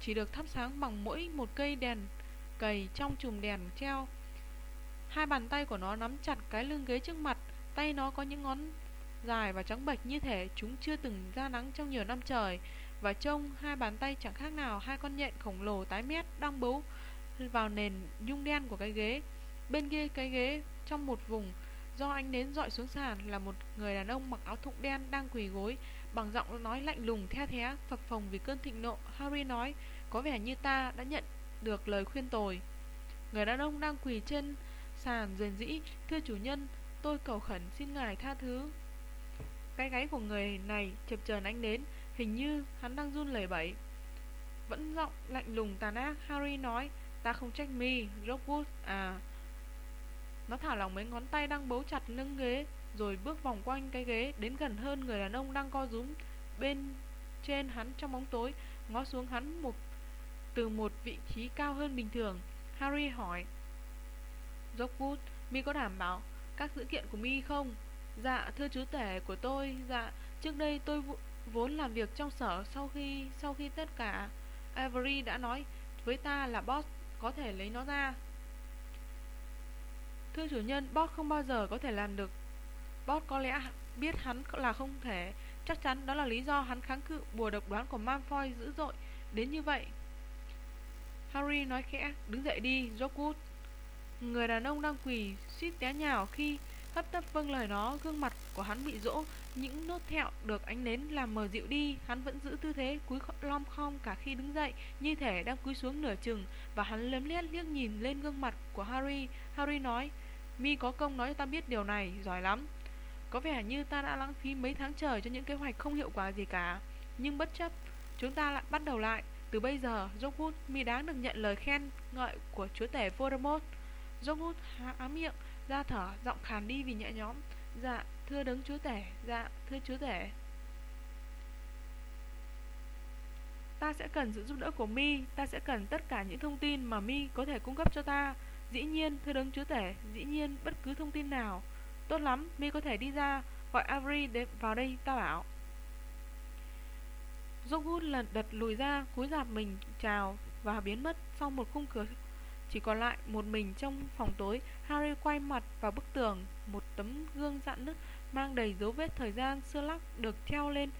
chỉ được thắp sáng bằng mỗi một cây đèn cầy trong chùm đèn treo. Hai bàn tay của nó nắm chặt cái lưng ghế trước mặt, tay nó có những ngón dài và trắng bệch như thể chúng chưa từng ra nắng trong nhiều năm trời. Và trông hai bàn tay chẳng khác nào hai con nhện khổng lồ tái mét đang bấu vào nền nhung đen của cái ghế. Bên kia cái ghế trong một vùng do ánh nến dọi xuống sàn là một người đàn ông mặc áo thụng đen đang quỳ gối bằng giọng nói lạnh lùng the thé phập phồng vì cơn thịnh nộ. Harry nói, có vẻ như ta đã nhận được lời khuyên tồi. Người đàn ông đang quỳ trên sàn rền rĩ, thưa chủ nhân, tôi cầu khẩn xin ngài tha thứ. Cái gáy của người này chập chờn ánh đến, hình như hắn đang run lẩy bẩy. Vẫn giọng lạnh lùng tàn ác, Harry nói, ta không trách mi, Rockwood à. Nó thả lỏng mấy ngón tay đang bấu chặt lưng ghế, rồi bước vòng quanh cái ghế đến gần hơn người đàn ông đang co rúm bên trên hắn trong bóng tối, ngó xuống hắn một từ một vị trí cao hơn bình thường. Harry hỏi, Rockwood, mi có đảm bảo các dữ kiện của mi không? Dạ, thưa chú tể của tôi, dạ, trước đây tôi vốn làm việc trong sở sau khi sau khi tất cả Avery đã nói với ta là boss có thể lấy nó ra. Thưa chủ nhân, boss không bao giờ có thể làm được. Boss có lẽ biết hắn là không thể, chắc chắn đó là lý do hắn kháng cự bùa độc đoán của Malfoy dữ dội đến như vậy. Harry nói khẽ, đứng dậy đi, Rockwood. Người đàn ông đang quỳ suýt té nhào khi hấp tấp vâng lời nó, gương mặt của hắn bị rỗ, những nốt thẹo được ánh nến làm mờ dịu đi, hắn vẫn giữ tư thế cúi lom khom cả khi đứng dậy, như thể đang cúi xuống nửa chừng, và hắn lấm lét liếc nhìn lên gương mặt của Harry. Harry nói, Mi có công nói cho ta biết điều này, giỏi lắm. Có vẻ như ta đã lãng phí mấy tháng trời cho những kế hoạch không hiệu quả gì cả, nhưng bất chấp, chúng ta lại bắt đầu lại. Từ bây giờ, Rockwood mi đáng được nhận lời khen ngợi của chúa tể Voldemort. Rockwood há miệng, ra thở, giọng khàn đi vì nhẹ nhõm. Dạ, thưa đấng chúa tể, dạ, thưa chúa tể. Ta sẽ cần sự giúp đỡ của mi, ta sẽ cần tất cả những thông tin mà mi có thể cung cấp cho ta. Dĩ nhiên, thưa đấng chúa tể, dĩ nhiên bất cứ thông tin nào. Tốt lắm, mi có thể đi ra, gọi Avery đến vào đây, ta bảo. Rockwood lần đật lùi ra, cúi rạp mình chào và biến mất sau một khung cửa chỉ còn lại một mình trong phòng tối. Harry quay mặt vào bức tường, một tấm gương dạn nứt mang đầy dấu vết thời gian xưa lắc được treo lên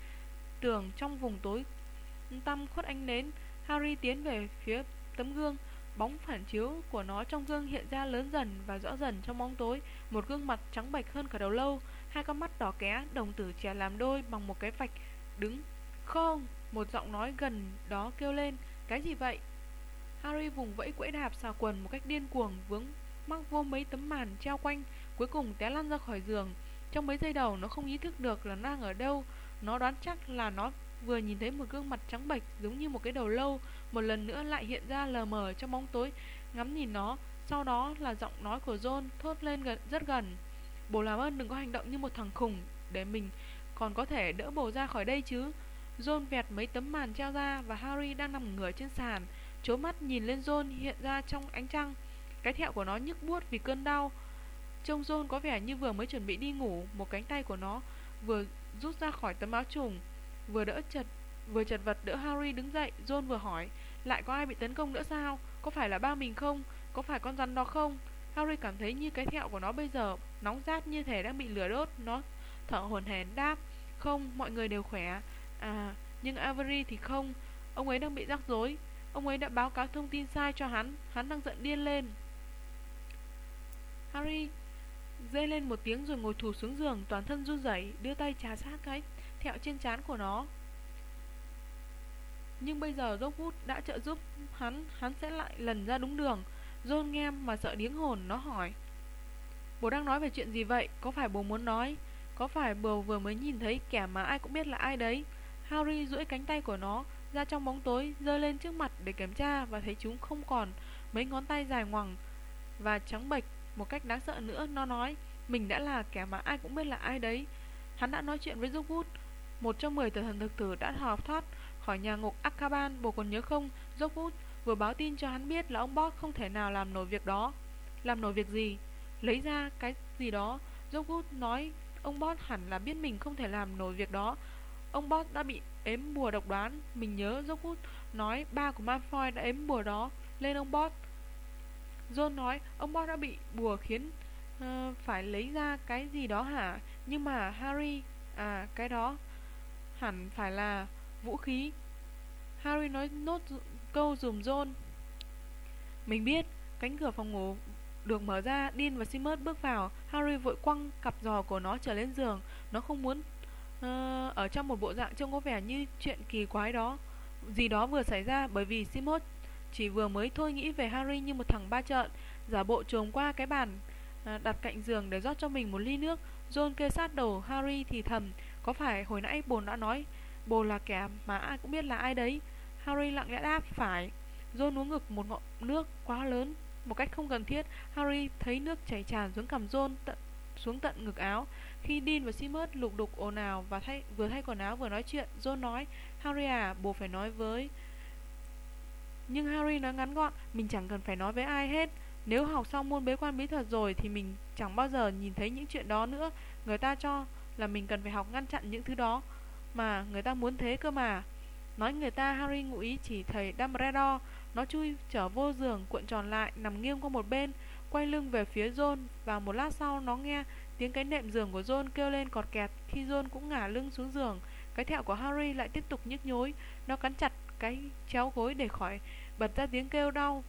tường trong vùng tối tăm khuất ánh nến. Harry tiến về phía tấm gương, bóng phản chiếu của nó trong gương hiện ra lớn dần và rõ dần trong bóng tối, một gương mặt trắng bệch hơn cả đầu lâu, hai con mắt đỏ ké, đồng tử trẻ làm đôi bằng một cái vạch đứng không, một giọng nói gần đó kêu lên Cái gì vậy? Harry vùng vẫy quẫy đạp xà quần một cách điên cuồng Vướng mắc vô mấy tấm màn treo quanh Cuối cùng té lăn ra khỏi giường. Trong mấy giây đầu nó không ý thức được là đang ở đâu. Nó đoán chắc là nó vừa nhìn thấy một gương mặt trắng bệch Giống như một cái đầu lâu Một lần nữa lại hiện ra lờ mờ trong bóng tối Ngắm nhìn nó. Sau đó là giọng nói của John thốt lên gần, rất gần Bố làm ơn đừng có hành động như một thằng khủng Để mình còn có thể đỡ bồ ra khỏi đây chứ. John vẹt mấy tấm màn treo ra và Harry đang nằm ngửa trên sàn, chố mắt nhìn lên John hiện ra trong ánh trăng. Cái thẹo của nó nhức buốt vì cơn đau. Trông John có vẻ như vừa mới chuẩn bị đi ngủ, một cánh tay của nó vừa rút ra khỏi tấm áo trùng, vừa đỡ chật, vừa chật vật đỡ Harry đứng dậy. John vừa hỏi, lại có ai bị tấn công nữa sao? Có phải là ba mình không? Có phải con rắn đó không? Harry cảm thấy như cái thẹo của nó bây giờ nóng rát như thể đang bị lửa đốt. Nó thở hổn hển đáp, không, mọi người đều khỏe. À, nhưng Avery thì không. Ông ấy đang bị rắc rối. Ông ấy đã báo cáo thông tin sai cho hắn. Hắn đang giận điên lên. Harry rên lên một tiếng rồi ngồi thụp xuống giường Toàn thân run rẩy Đưa tay trà sát cái thẹo trên trán của nó. Nhưng bây giờ Rockwood đã trợ giúp hắn Hắn sẽ lại lần ra đúng đường. John nghe mà sợ điếng hồn Nó hỏi Bố đang nói về chuyện gì vậy? Có phải bố muốn nói? Có phải bố vừa mới nhìn thấy kẻ mà ai cũng biết là ai đấy? Harry duỗi cánh tay của nó ra trong bóng tối, giơ lên trước mặt để kiểm tra và thấy chúng không còn mấy ngón tay dài ngoằng và trắng bệch một cách đáng sợ nữa. Nó nói, mình đã là kẻ mà ai cũng biết là ai đấy. Hắn đã nói chuyện với Rookwood một trong mười tử thần thực tử đã họp thoát khỏi nhà ngục Akaban bố còn nhớ không? Rookwood vừa báo tin cho hắn biết là ông Boss không thể nào làm nổi việc đó. Làm nổi việc gì? Lấy ra cái gì đó? Rookwood nói, ông Boss hẳn là biết mình không thể làm nổi việc đó. Ông Boss đã bị ếm bùa độc đoán. Mình nhớ Rockwood nói ba của Malfoy đã ếm bùa đó lên ông Boss John nói ông Boss đã bị bùa khiến uh, phải lấy ra cái gì đó hả? Nhưng mà Harry À cái đó hẳn phải là vũ khí. Harry nói nốt câu dùm John Mình biết cánh cửa phòng ngủ được mở ra Dean và simmers bước vào. Harry vội quăng cặp giò của nó trở lên giường. Nó không muốn à, ở trong một bộ dạng trông có vẻ như chuyện kỳ quái đó. Gì đó vừa xảy ra bởi vì Simon chỉ vừa mới thôi nghĩ về Harry như một thằng ba trợn giả bộ trồm qua cái bàn à, đặt cạnh giường để rót cho mình một ly nước. John kê sát đầu Harry thì thầm có phải hồi nãy bồn đã nói bồ là kẻ mà ai cũng biết là ai đấy? Harry lặng lẽ đáp phải. John uống ngực một ngụm nước quá lớn một cách không cần thiết. Harry thấy nước chảy tràn xuống cằm John tận xuống tận ngực áo khi Dean và Seamus lục đục ồn ào và thay, vừa thay quần áo vừa nói chuyện, John nói, Harry à, bố phải nói với... Nhưng Harry nói ngắn gọn, mình chẳng cần phải nói với ai hết. Nếu học xong môn bế quan bí thuật rồi thì mình chẳng bao giờ nhìn thấy những chuyện đó nữa. Người ta cho là mình cần phải học ngăn chặn những thứ đó. Mà người ta muốn thế cơ mà. Nói người ta Harry ngụ ý chỉ thầy Dumbledore. Nó chui trở vô giường cuộn tròn lại, nằm nghiêng qua một bên, quay lưng về phía John và một lát sau nó nghe Tiếng cái nệm giường của John kêu lên cọt kẹt, khi John cũng ngả lưng xuống giường. Cái thẹo của Harry lại tiếp tục nhức nhối. Nó cắn chặt cái chéo gối để khỏi bật ra tiếng kêu đau.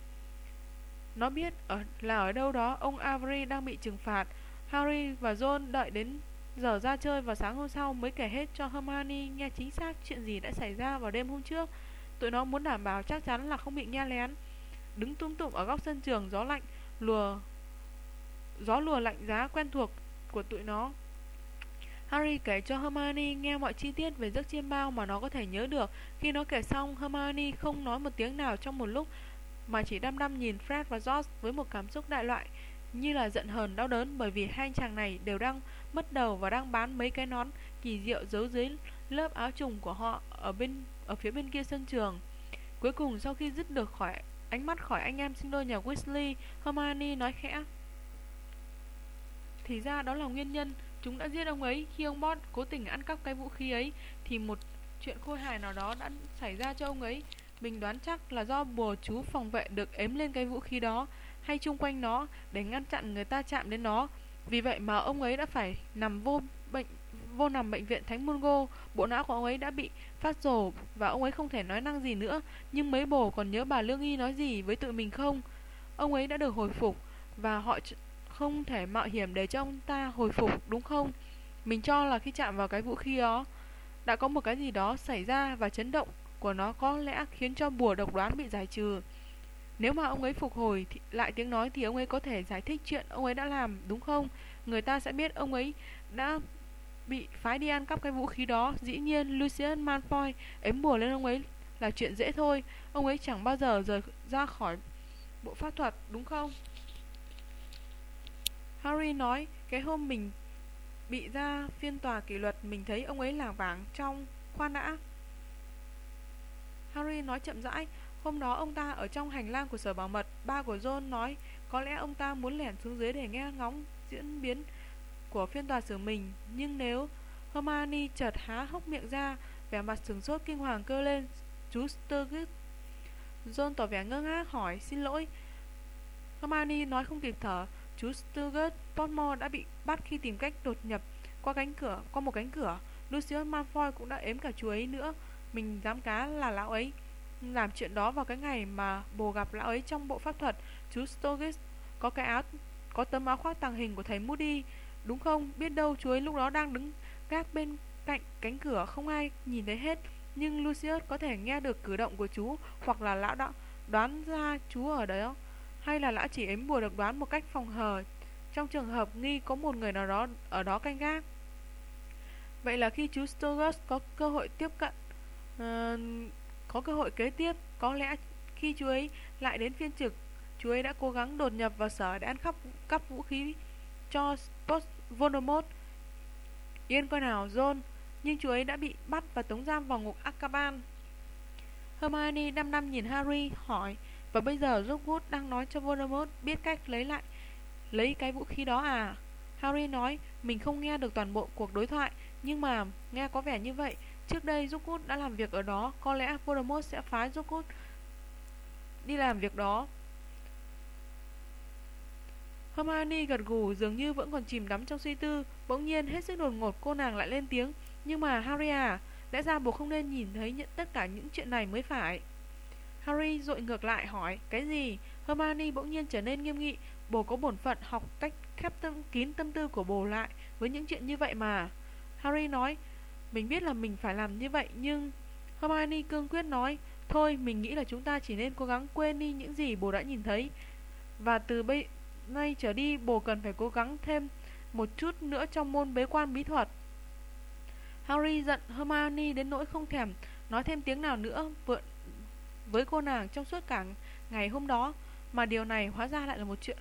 Nó biết ở, là ở đâu đó ông Avery đang bị trừng phạt. Harry và John đợi đến giờ ra chơi vào sáng hôm sau mới kể hết cho Hermione nghe chính xác chuyện gì đã xảy ra vào đêm hôm trước. Tụi nó muốn đảm bảo chắc chắn là không bị nghe lén. Đứng tung tụng ở góc sân trường, gió lạnh lùa, gió lùa lạnh giá quen thuộc của tụi nó. Harry kể cho Hermione nghe mọi chi tiết về giấc chiêm bao mà nó có thể nhớ được. Khi nó kể xong, Hermione không nói một tiếng nào trong một lúc, mà chỉ đăm đăm nhìn Fred và George với một cảm xúc đại loại, như là giận hờn đau đớn bởi vì hai chàng này đều đang mất đầu và đang bán mấy cái nón kỳ diệu giấu dưới lớp áo trùng của họ ở bên ở phía bên kia sân trường. Cuối cùng sau khi dứt được khỏi ánh mắt khỏi anh em sinh đôi nhà Weasley, Hermione nói khẽ: thì ra đó là nguyên nhân chúng đã giết ông ấy khi ông Bot cố tình ăn cắp cái vũ khí ấy thì một chuyện khôi hài nào đó đã xảy ra cho ông ấy. Mình đoán chắc là do bùa chú phòng vệ được ếm lên cái vũ khí đó hay chung quanh nó để ngăn chặn người ta chạm đến nó. Vì vậy mà ông ấy đã phải nằm vô bệnh vô nằm bệnh viện Thánh Mungo, bộ não của ông ấy đã bị phát rồ và ông ấy không thể nói năng gì nữa. Nhưng mấy bồ còn nhớ bà Lương Y nói gì với tự mình không? Ông ấy đã được hồi phục và họ không thể mạo hiểm để cho ông ta hồi phục đúng không? Mình cho là khi chạm vào cái vũ khí đó đã có một cái gì đó xảy ra và chấn động của nó có lẽ khiến cho bùa độc đoán bị giải trừ. Nếu mà ông ấy phục hồi thì, lại tiếng nói thì ông ấy có thể giải thích chuyện ông ấy đã làm đúng không? Người ta sẽ biết ông ấy đã bị phái đi ăn cắp cái vũ khí đó. Dĩ nhiên Lucian Malfoy ếm bùa lên ông ấy là chuyện dễ thôi. Ông ấy chẳng bao giờ rời ra khỏi bộ pháp thuật đúng không? Harry nói, cái hôm mình bị ra phiên tòa kỷ luật mình thấy ông ấy làng vàng trong khoan đã. Harry nói chậm rãi, hôm đó ông ta ở trong hành lang của sở bảo mật, ba của John nói có lẽ ông ta muốn lẻn xuống dưới để nghe ngóng diễn biến của phiên tòa xử mình, nhưng nếu Hermione chợt há hốc miệng ra, vẻ mặt sửng sốt kinh hoàng kêu lên, chú Sturgis. John tỏ vẻ ngơ ngác hỏi, xin lỗi. Hermione nói không kịp thở, Chú Stuart Potmore đã bị bắt khi tìm cách đột nhập qua cánh cửa, qua một cánh cửa. Lucius Malfoy cũng đã ếm cả chú ấy nữa. Mình dám cá là lão ấy. làm chuyện đó vào cái ngày mà bồ gặp lão ấy trong bộ pháp thuật. Chú Stogis có cái áo, có tấm áo khoác tàng hình của thầy Moody, đúng không? Biết đâu chú ấy lúc đó đang đứng gác bên cạnh cánh cửa không ai nhìn thấy hết. Nhưng Lucius có thể nghe được cử động của chú hoặc là lão đã đoán ra chú ở đấy không? Hay là lão chỉ ếm bùa được đoán một cách phòng hờ trong trường hợp nghi có một người nào đó ở đó canh gác. Vậy là khi chú Sturgis có cơ hội tiếp cận uh, có cơ hội kế tiếp, có lẽ khi chú ấy lại đến phiên trực, chú ấy đã cố gắng đột nhập vào sở để ăn khắp cắp vũ khí cho Post Voldemort. Yên coi nào, John, nhưng chú ấy đã bị bắt và tống giam vào ngục Akaban Hermione năm năm nhìn Harry hỏi và bây giờ Rookwood đang nói cho Voldemort biết cách lấy lại, lấy cái vũ khí đó à? Harry nói, mình không nghe được toàn bộ cuộc đối thoại, nhưng mà nghe có vẻ như vậy. Trước đây Rookwood đã làm việc ở đó, Có lẽ Voldemort sẽ phái Rookwood đi làm việc đó. Hermione gật gù, dường như vẫn còn chìm đắm trong suy tư. Bỗng nhiên hết sức đột ngột, cô nàng lại lên tiếng, Nhưng mà Harry à Lẽ ra bố không nên nhìn thấy nhận tất cả những chuyện này mới phải? Harry dội ngược lại hỏi, Cái gì? Hermione bỗng nhiên trở nên nghiêm nghị. Bố có bổn phận học cách khép tâm, kín tâm tư của bố lại Với những chuyện như vậy mà. Harry nói, Mình biết là mình phải làm như vậy, nhưng Hermione cương quyết nói, Thôi, mình nghĩ là chúng ta chỉ nên cố gắng quên đi những gì bố đã nhìn thấy. Và từ bây, nay trở đi bố cần phải cố gắng thêm một chút nữa trong môn bế quan bí thuật. Harry giận Hermione đến nỗi không thèm nói thêm tiếng nào nữa, vượn với cô nàng trong suốt cả ngày hôm đó mà điều này hóa ra lại là một chuyện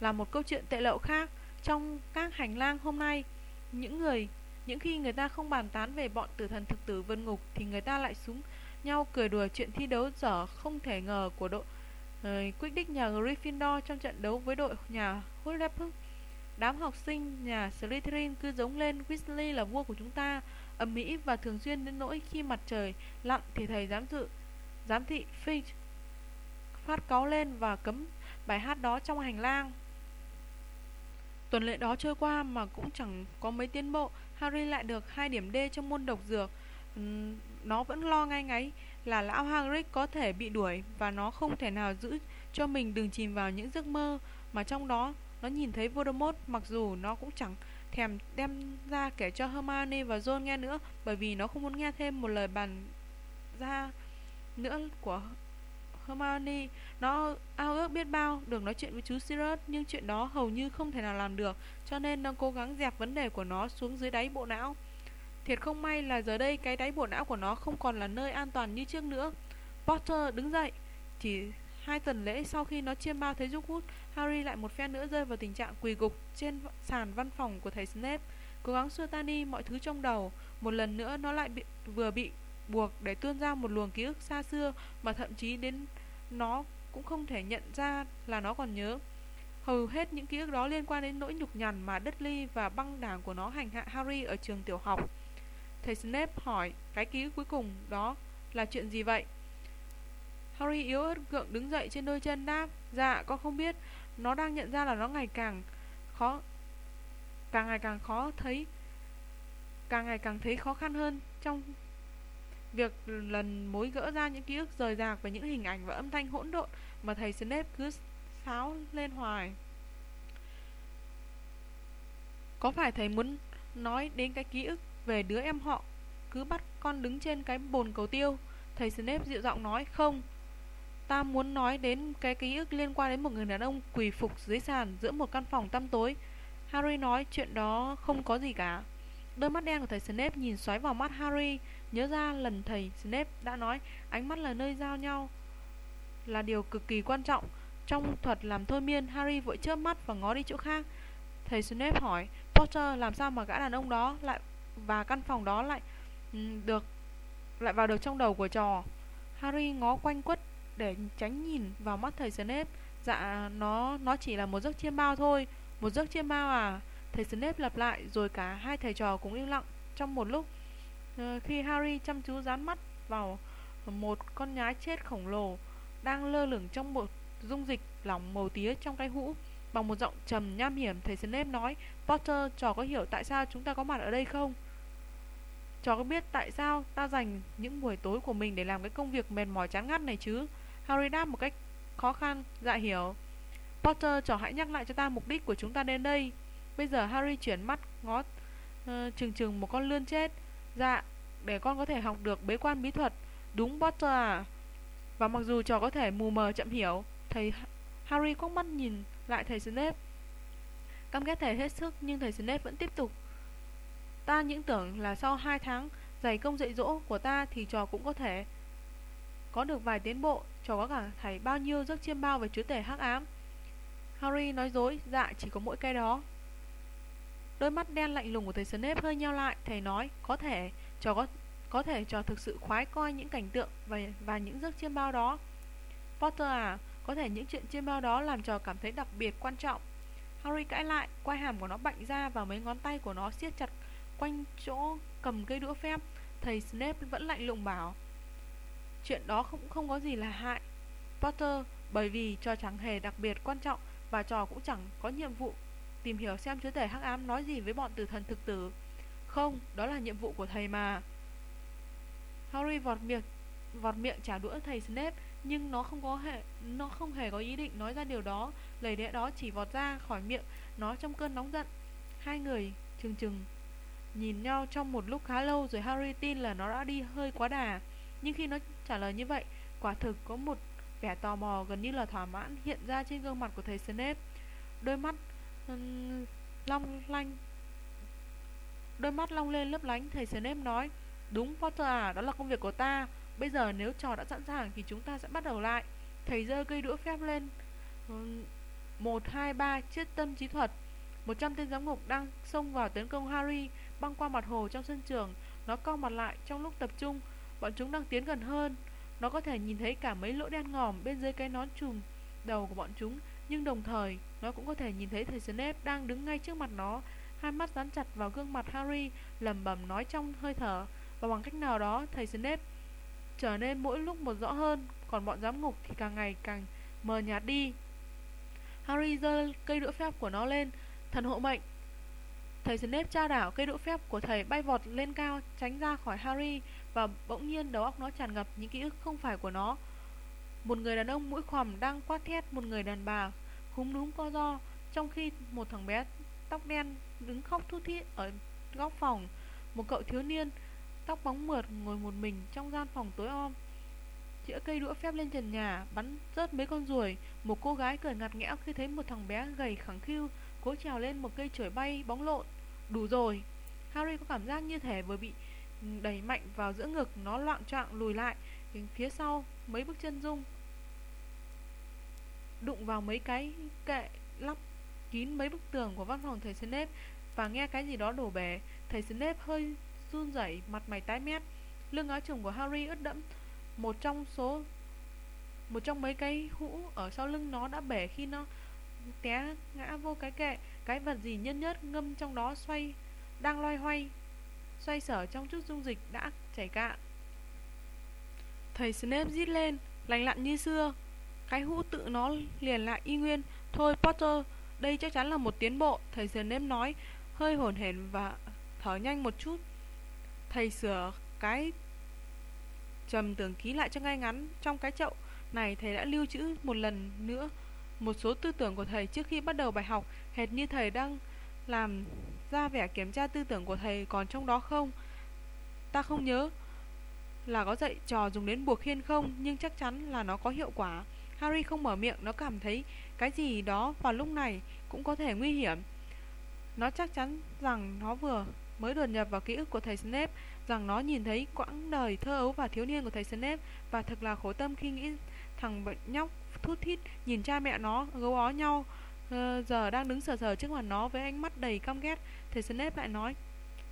là một câu chuyện tệ lậu khác trong các hành lang hôm nay những người những khi người ta không bàn tán về bọn tử thần thực tử vân ngục thì người ta lại súng nhau cười đùa chuyện thi đấu dở không thể ngờ của đội ờ, uh, Quidditch nhà Gryffindor trong trận đấu với đội nhà Hufflepuff. Đám học sinh nhà Slytherin cứ giống lên Weasley là vua của chúng ta, ầm mỹ và thường xuyên đến nỗi khi mặt trời lặn thì thầy giám dự giám thị Finch phát cáu lên và cấm bài hát đó trong hành lang. Tuần lễ đó trôi qua mà cũng chẳng có mấy tiến bộ. Harry lại được hai điểm D trong môn độc dược. Ừ, nó vẫn lo ngay ngáy là lão Hagrid có thể bị đuổi Và nó không thể nào giữ cho mình đừng chìm vào những giấc mơ. Mà trong đó, nó nhìn thấy Voldemort, Mặc dù nó cũng chẳng thèm đem ra kể cho Hermione và Ron nghe nữa, Bởi vì nó không muốn nghe thêm một lời bàn ra nữa của Hermione. Nó ao ước biết bao được nói chuyện với chú Sirius Nhưng chuyện đó hầu như không thể nào làm được Cho nên nó cố gắng dẹp vấn đề của nó xuống dưới đáy bộ não. Thiệt không may là giờ đây cái đáy bộ não của nó không còn là nơi an toàn như trước nữa. Potter đứng dậy. Chỉ hai tuần lễ sau khi nó chiêm bao thấy Rookwood Harry lại một phen nữa rơi vào tình trạng quỳ gục trên sàn văn phòng của thầy Snape Cố gắng xua tan đi mọi thứ trong đầu. Một lần nữa nó lại bị, vừa bị buộc để tuôn ra một luồng ký ức xa xưa mà thậm chí đến nó cũng không thể nhận ra là nó còn nhớ. Hầu hết những ký ức đó liên quan đến nỗi nhục nhằn mà Dudley và băng đảng của nó hành hạ Harry ở trường tiểu học. Thầy Snape hỏi, cái ký ức cuối cùng đó là chuyện gì vậy? Harry yếu ớt gượng đứng dậy trên đôi chân đáp Dạ con không biết Nó đang nhận ra là nó ngày càng khó, Càng ngày càng khó thấy, Càng ngày càng thấy khó khăn hơn Trong Việc lần mối gỡ ra những ký ức rời rạc và những hình ảnh và âm thanh hỗn độn mà thầy Snape cứ sáo lên hoài. Có phải thầy muốn nói đến cái ký ức về đứa em họ cứ bắt con đứng trên cái bồn cầu tiêu? Thầy Snape dịu giọng nói, không. Ta muốn nói đến cái ký ức liên quan đến một người đàn ông quỳ phục dưới sàn giữa một căn phòng tăm tối. Harry nói, chuyện đó không có gì cả. Đôi mắt đen của thầy Snape nhìn xoáy vào mắt Harry Nhớ ra lần thầy Snape đã nói ánh mắt là nơi giao nhau là điều cực kỳ quan trọng. Trong thuật làm thôi miên, Harry vội chớp mắt và ngó đi chỗ khác. Thầy Snape hỏi, Potter làm sao mà gã đàn ông đó lại và căn phòng đó lại ừ, được lại vào được trong đầu của trò. Harry ngó quanh quất để tránh nhìn vào mắt thầy Snape. Dạ, nó nó chỉ là một giấc chiêm bao thôi. Một giấc chiêm bao à? Thầy Snape lặp lại rồi cả hai thầy trò cũng im lặng trong một lúc. Ờ, khi Harry chăm chú dán mắt vào một con nhái chết khổng lồ đang lơ lửng trong một dung dịch lỏng màu tía trong cái hũ bằng một giọng trầm nham hiểm thầy Snape nói Potter trò có hiểu tại sao chúng ta có mặt ở đây không Trò có biết tại sao ta dành những buổi tối của mình để làm cái công việc mệt mỏi chán ngắt này chứ? Harry đáp một cách khó khăn, dạ hiểu. Potter, trò hãy nhắc lại cho ta mục đích của chúng ta đến đây. Bây giờ Harry chuyển mắt ngó ờ, uh, chừng chừng một con lươn chết. Dạ, để con có thể học được bế quan bí thuật. Đúng Potter à? Và mặc dù trò có thể mù mờ chậm hiểu, thầy Harry quắc mắt nhìn lại thầy Snape. Căm ghét thầy hết sức nhưng thầy Snape vẫn tiếp tục. Ta những tưởng là sau 2 tháng dày công dạy dỗ của ta thì trò cũng có thể có được vài tiến bộ, trò có cả thầy bao nhiêu giấc chiêm bao về chúa tể hắc ám. Harry nói dối, dạ chỉ có mỗi cái đó. Đôi mắt đen lạnh lùng của thầy Snape hơi nheo lại, thầy nói, có thể, trò có có thể trò thực sự khoái coi những cảnh tượng và, và những giấc chiêm bao đó. Potter à, có thể những chuyện chiêm bao đó làm trò cảm thấy đặc biệt quan trọng. Harry cãi lại, quai hàm của nó bạnh ra và mấy ngón tay của nó siết chặt quanh chỗ cầm cây đũa phép. Thầy Snape vẫn lạnh lùng bảo, chuyện đó cũng không có gì là hại. Potter, bởi vì trò chẳng hề đặc biệt quan trọng và trò cũng chẳng có nhiệm vụ tìm hiểu xem chúa tể hắc ám nói gì với bọn tử thần thực tử. Không, đó là nhiệm vụ của thầy mà. Harry vọt miệng vọt miệng trả đũa thầy Snape nhưng nó không có hệ nó không hề có ý định nói ra điều đó lời lẽ đó chỉ vọt ra khỏi miệng nó trong cơn nóng giận hai người chừng chừng nhìn nhau trong một lúc khá lâu rồi Harry tin là nó đã đi hơi quá đà nhưng khi nó trả lời như vậy quả thực có một vẻ tò mò gần như là thỏa mãn hiện ra trên gương mặt của thầy Snape đôi mắt long lanh. Đôi mắt long lên lấp lánh, thầy Snape nói, đúng, Potter à đó là công việc của ta. Bây giờ nếu trò đã sẵn sàng thì chúng ta sẽ bắt đầu lại. Thầy giơ cây đũa phép lên. Một, hai, ba, chiết tâm trí thuật. Một trăm tên giám ngục đang xông vào tấn công Harry, băng qua mặt hồ trong sân trường. Nó co mặt lại trong lúc tập trung. Bọn chúng đang tiến gần hơn. Nó có thể nhìn thấy cả mấy lỗ đen ngòm bên dưới cái nón trùm đầu của bọn chúng nhưng đồng thời, nó cũng có thể nhìn thấy thầy Snape đang đứng ngay trước mặt nó. Hai mắt dán chặt vào gương mặt Harry, lẩm bẩm nói trong hơi thở. Và bằng cách nào đó, thầy Snape trở nên mỗi lúc một rõ hơn, còn bọn giám ngục thì càng ngày càng mờ nhạt đi. Harry giơ cây đũa phép của nó lên, thần hộ mệnh. Thầy Snape tra đảo cây đũa phép của thầy bay vọt lên cao, tránh ra khỏi Harry, và bỗng nhiên đầu óc nó tràn ngập những ký ức không phải của nó một người đàn ông mũi khoằm đang quát thét một người đàn bà. Húng núm co do, trong khi một thằng bé tóc đen đứng khóc thút thít ở góc phòng. Một cậu thiếu niên tóc bóng mượt ngồi một mình trong gian phòng tối om. Chĩa cây đũa phép lên trần nhà, bắn rớt mấy con ruồi. Một cô gái cười ngặt nghẽo khi thấy một thằng bé gầy khẳng khiu, cố trèo lên một cây chổi bay bóng lộn. Đủ rồi. Harry có cảm giác như thể vừa bị đẩy mạnh vào giữa ngực, nó loạn choạng lùi lại. Phía sau, mấy bước chân rung đụng vào mấy cái kệ lắp kín mấy bức tường của văn phòng thầy Snape và nghe cái gì đó đổ bể. Thầy Snape hơi run rẩy, mặt mày tái mét. Lưng áo trùng của Harry ướt đẫm. Một trong số, một trong mấy cái hũ ở sau lưng nó đã bể khi nó té ngã vô cái kệ. Cái vật gì nhân nhớt ngâm trong đó xoay, đang loay hoay, xoay sở trong chút dung dịch đã chảy cạn. Thầy Snape rít lên lành lặn như xưa cái hũ tự nó liền lại y nguyên. Thôi, Potter, đây chắc chắn là một tiến bộ. Thầy Snape nói, hơi hổn hển và thở nhanh một chút. Thầy sửa cái trầm tưởng ký lại cho ngay ngắn. Trong cái chậu này thầy đã lưu trữ một lần nữa một số tư tưởng của thầy trước khi bắt đầu bài học. Hệt như thầy đang làm ra vẻ kiểm tra tư tưởng của thầy còn trong đó không? Ta không nhớ là có dạy trò dùng đến buộc khiên không, nhưng chắc chắn là nó có hiệu quả harry không mở miệng, nó cảm thấy cái gì đó vào lúc này cũng có thể nguy hiểm. Nó chắc chắn rằng nó vừa mới đột nhập vào ký ức của thầy Snape, rằng nó nhìn thấy quãng đời thơ ấu và thiếu niên của thầy Snape và thật là khổ tâm khi nghĩ thằng bệnh nhóc thút thít nhìn cha mẹ nó gấu ó nhau ờ, giờ đang đứng sờ sờ trước mặt nó với ánh mắt đầy căm ghét. Thầy Snape lại nói,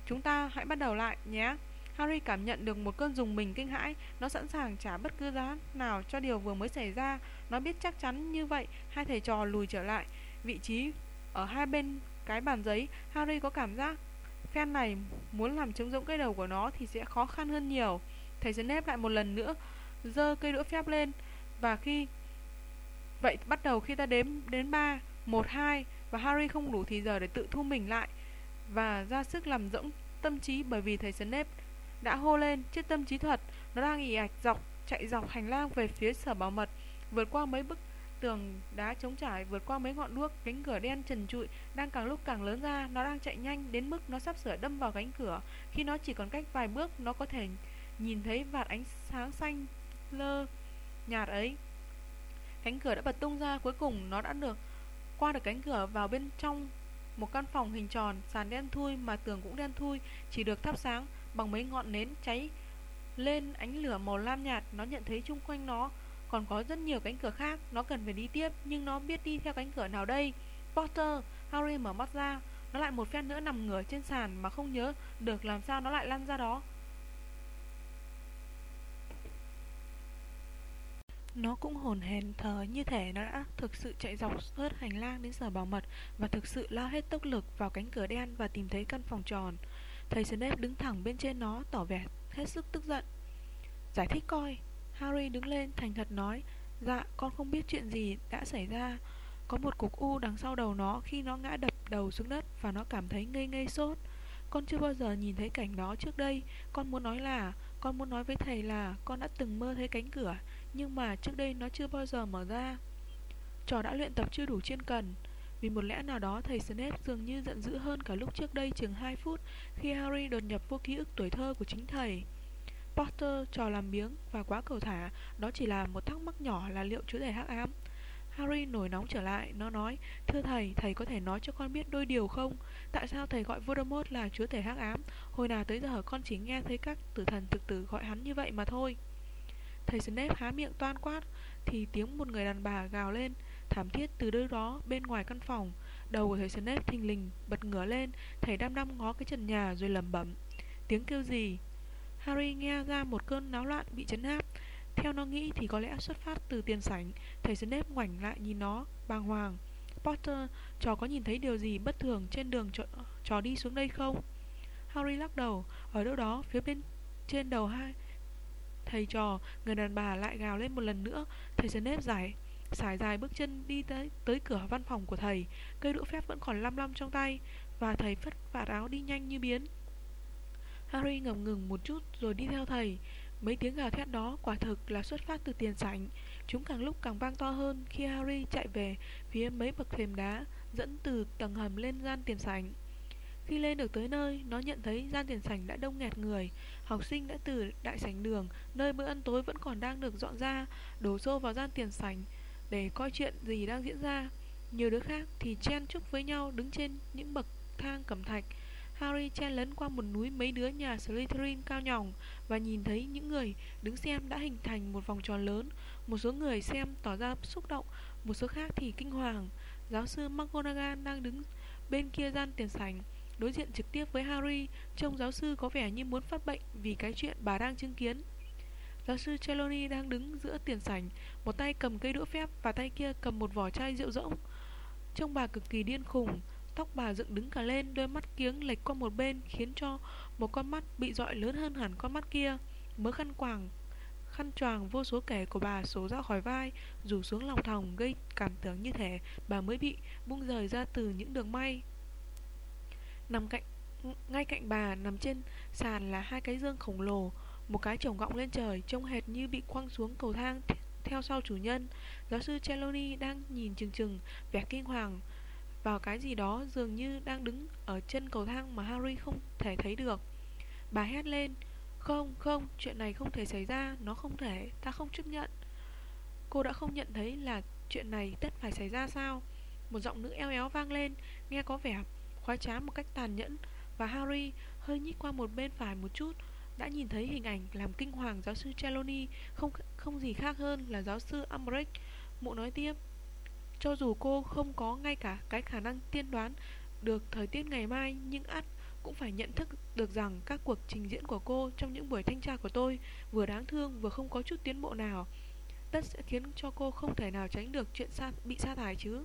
chúng ta hãy bắt đầu lại nhé. Harry cảm nhận được một cơn dùng mình kinh hãi. Nó sẵn sàng trả bất cứ giá nào cho điều vừa mới xảy ra. Nó biết chắc chắn như vậy Hai thầy trò lùi trở lại. Vị trí ở hai bên cái bàn giấy Harry có cảm giác Phen này muốn làm trống rỗng cái đầu của nó Thì sẽ khó khăn hơn nhiều. Thầy Snape lại một lần nữa giơ cây đũa phép lên. Và khi Vậy bắt đầu khi ta đếm đến 3 1, 2 Và Harry không đủ thì giờ để tự thu mình lại Và ra sức làm rỗng tâm trí Bởi vì thầy Snape đã hô lên trước tâm trí thuật Nó đang ì ạch dọc, chạy dọc hành lang về phía sở bảo mật, Vượt qua mấy bức tường đá trống trải, vượt qua mấy ngọn đuốc, cánh cửa đen trần trụi đang càng lúc càng lớn ra, nó đang chạy nhanh đến mức nó sắp sửa đâm vào cánh cửa. Khi nó chỉ còn cách vài bước, nó có thể nhìn thấy vạt ánh sáng xanh lơ nhạt ấy. Cánh cửa đã bật tung ra, cuối cùng nó đã được qua được cánh cửa vào bên trong một căn phòng hình tròn, sàn đen thui mà tường cũng đen thui, chỉ được thắp sáng bằng mấy ngọn nến cháy lên ánh lửa màu lam nhạt, nó nhận thấy chung quanh nó còn có rất nhiều cánh cửa khác, Nó cần phải đi tiếp, Nhưng nó biết đi theo cánh cửa nào đây Potter, Harry mở mắt ra, Nó lại một phen nữa nằm ngửa trên sàn Mà không nhớ được làm sao nó lại lăn ra đó Nó cũng hồn hèn thờ như thể nó đã thực sự chạy dọc suốt hành lang đến sở bảo mật và thực sự lao hết tốc lực vào cánh cửa đen và tìm thấy căn phòng tròn. Thầy Snape đứng thẳng bên trên nó tỏ vẻ hết sức tức giận. Giải thích coi, Harry đứng lên thành thật nói Dạ con không biết chuyện gì đã xảy ra. Có một cục u đằng sau đầu nó khi nó ngã đập đầu xuống đất Và nó cảm thấy ngây ngây sốt. Con chưa bao giờ nhìn thấy cảnh đó trước đây. Con muốn nói là Con muốn nói với thầy là Con đã từng mơ thấy cánh cửa Nhưng mà trước đây nó chưa bao giờ mở ra. Trò đã luyện tập chưa đủ chuyên cần. Vì một lẽ nào đó thầy Snape dường như giận dữ hơn cả lúc trước đây chừng 2 phút Khi Harry đột nhập vô ký ức tuổi thơ của chính thầy. Potter trò làm biếng và quá cầu thả Đó chỉ là một thắc mắc nhỏ là liệu chứa thể hắc ám. Harry nổi nóng trở lại Nó nói Thưa thầy, thầy có thể nói cho con biết đôi điều không? Tại sao thầy gọi Voldemort là chúa thể hắc ám? Hồi nào tới giờ con chỉ nghe thấy các tử thần thực tử gọi hắn như vậy mà thôi. Thầy Snape há miệng toan quát Thì tiếng một người đàn bà gào lên Thảm thiết từ đâu đó bên ngoài căn phòng. Đầu của thầy Snape thình lình bật ngửa lên Thầy đăm đăm ngó cái trần nhà rồi lẩm bẩm. Tiếng kêu gì? Harry nghe ra một cơn náo loạn bị chấn áp. Theo nó nghĩ thì có lẽ xuất phát từ tiền sảnh Thầy Snape ngoảnh lại nhìn nó bàng hoàng. Potter, trò có nhìn thấy điều gì bất thường trên đường trò, trò đi xuống đây không? Harry lắc đầu. Ở đâu đó phía bên trên đầu hai Thầy trò, người đàn bà lại gào lên một lần nữa. Thầy Snape giải Xài dài bước chân đi tới, tới cửa văn phòng của thầy Cây đũa phép vẫn còn lăm lăm trong tay Và thầy phất vạt áo đi nhanh như biến Harry ngập ngừng một chút rồi đi theo thầy Mấy tiếng gào thét đó quả thực là xuất phát từ tiền sảnh Chúng càng lúc càng vang to hơn khi Harry chạy về phía mấy bậc thềm đá dẫn từ tầng hầm lên gian tiền sảnh. Khi lên được tới nơi, nó nhận thấy gian tiền sảnh đã đông nghẹt người. Học sinh đã từ đại sảnh đường, nơi bữa ăn tối vẫn còn đang được dọn ra, đổ xô vào gian tiền sảnh để coi chuyện gì đang diễn ra. Nhiều đứa khác thì chen chúc với nhau đứng trên những bậc thang cẩm thạch, Harry chen lấn qua một núi mấy đứa nhà Slytherin cao nhỏng và nhìn thấy những người đứng xem đã hình thành một vòng tròn lớn. Một số người xem tỏ ra xúc động, một số khác thì kinh hoàng. Giáo sư McGonagall đang đứng bên kia gian tiền sảnh, đối diện trực tiếp với Harry. Trông giáo sư có vẻ như muốn phát bệnh vì cái chuyện bà đang chứng kiến. Giáo sư celoni đang đứng giữa tiền sảnh, một tay cầm cây đũa phép và tay kia cầm một vỏ chai rượu rỗng. Trông bà cực kỳ điên khùng, Tóc bà dựng đứng cả lên, đôi mắt kiếng lệch qua một bên khiến cho một con mắt bị dọi lớn hơn hẳn con mắt kia. Mớ khăn quàng, khăn choàng vô số kẻ của bà số ra khỏi vai, rủ xuống lòng thòng gây cảm tưởng như thể bà mới bị bung rời ra từ những đường may. Nằm cạnh ngay cạnh bà nằm trên sàn là hai cái dương khổng lồ, một cái chồng gọng lên trời trông hệt như bị quăng xuống cầu thang theo sau chủ nhân. Giáo sư cheloni đang nhìn chừng chừng vẻ kinh hoàng vào cái gì đó dường như đang đứng ở chân cầu thang mà Harry không thể thấy được. Bà hét lên, không, không, chuyện này không thể xảy ra, nó không thể, ta không chấp nhận. Cô đã không nhận thấy là chuyện này tất phải xảy ra sao? Một giọng nữ eo éo vang lên, nghe có vẻ khoái trá một cách tàn nhẫn và Harry hơi nhích qua một bên phải một chút đã nhìn thấy hình ảnh làm kinh hoàng giáo sư Trelawney không không gì khác hơn là giáo sư Umbridge. Mụ nói tiếp, cho dù cô không có ngay cả cái khả năng tiên đoán được thời tiết ngày mai Nhưng ắt cũng phải nhận thức được rằng các cuộc trình diễn của cô trong những buổi thanh tra của tôi Vừa đáng thương vừa không có chút tiến bộ nào. Tất sẽ khiến cho cô không thể nào tránh được chuyện sa bị sa thải chứ.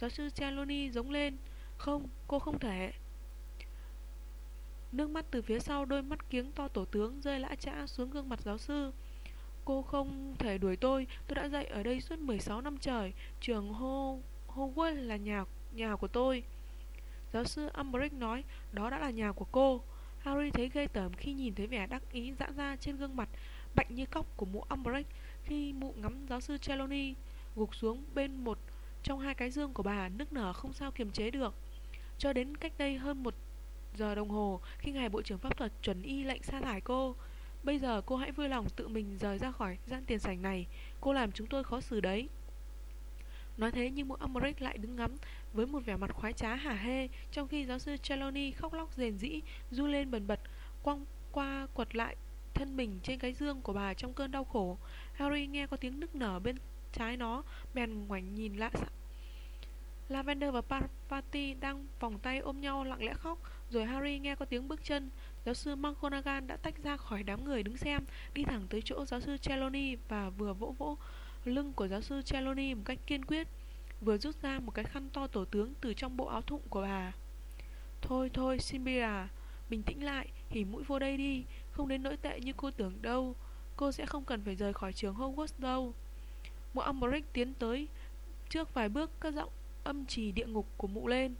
Giáo sư Celoni giống lên Không, cô không thể. Nước mắt từ phía sau đôi mắt kiếng to tổ tướng rơi lã chã xuống gương mặt giáo sư. Cô không thể đuổi tôi Tôi đã dạy ở đây suốt 16 năm trời. Trường Ho Hogwarts là nhà nhà của tôi. Giáo sư Umbridge nói, Đó đã là nhà của cô. Harry thấy ghê tởm khi nhìn thấy vẻ đắc ý dã ra trên gương mặt bạnh như cóc của mụ Umbridge khi mụ ngắm giáo sư Trelawney gục xuống bên một trong hai cái dương của bà, nức nở không sao kiềm chế được. Cho đến cách đây hơn một giờ đồng hồ khi ngài bộ trưởng pháp thuật chuẩn y lệnh sa thải cô. Bây giờ cô hãy vui lòng tự mình rời ra khỏi gian tiền sảnh này. Cô làm chúng tôi khó xử đấy. Nói thế nhưng mụ amorek lại đứng ngắm với một vẻ mặt khoái trá hả hê trong khi giáo sư Trelawney khóc lóc rền rĩ, du lên bần bật, quăng qua quật lại thân mình trên cái dương của bà trong cơn đau khổ. Harry nghe có tiếng nức nở bên trái nó, bèn ngoảnh nhìn lại. Lavender và Patty đang vòng tay ôm nhau lặng lẽ khóc, rồi Harry nghe có tiếng bước chân. Giáo sư McGonagall đã tách ra khỏi đám người đứng xem, đi thẳng tới chỗ giáo sư Trelawney và vừa vỗ vỗ lưng của giáo sư Trelawney một cách kiên quyết, vừa rút ra một cái khăn to tổ tướng từ trong bộ áo thụng của bà. Thôi thôi, Simbira, bình tĩnh lại, hỉ mũi vô đây đi, không đến nỗi tệ như cô tưởng đâu. Cô sẽ không cần phải rời khỏi trường Hogwarts đâu. Mụ Umbridge tiến tới trước vài bước các giọng âm trì địa ngục của mụ lên.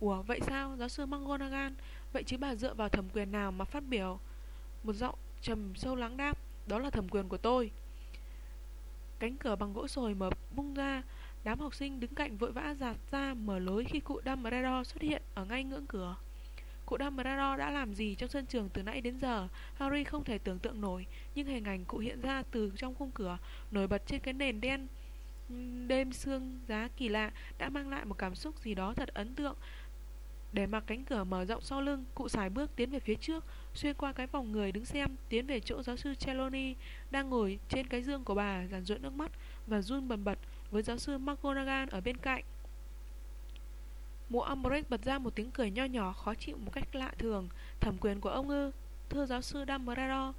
Ủa, vậy sao? Giáo sư McGonagall, Vậy chứ bà dựa vào thẩm quyền nào mà phát biểu? Một giọng trầm sâu lắng đáp, Đó là thẩm quyền của tôi. Cánh cửa bằng gỗ sồi mở bung ra, Đám học sinh đứng cạnh vội vã giạt ra Mở lối khi cụ Dumbledore xuất hiện Ở ngay ngưỡng cửa. Cụ Dumbledore đã làm gì trong sân trường từ nãy đến giờ? Harry không thể tưởng tượng nổi, Nhưng hình ảnh cụ hiện ra từ trong khung cửa, Nổi bật trên cái nền đen Đêm sương giá kỳ lạ, Đã mang lại một cảm xúc gì đó thật ấn tượng để mặc cánh cửa mở rộng sau lưng, cụ xài bước tiến về phía trước, xuyên qua cái vòng người đứng xem, tiến về chỗ giáo sư Cheloni đang ngồi trên cái dương của bà, giàn ruộng nước mắt và run bần bật với giáo sư McGonagall ở bên cạnh. Mụ Umbridge bật ra một tiếng cười nho nhỏ khó chịu một cách lạ thường. Thẩm quyền của ông ư? Thưa giáo sư Dumbledore,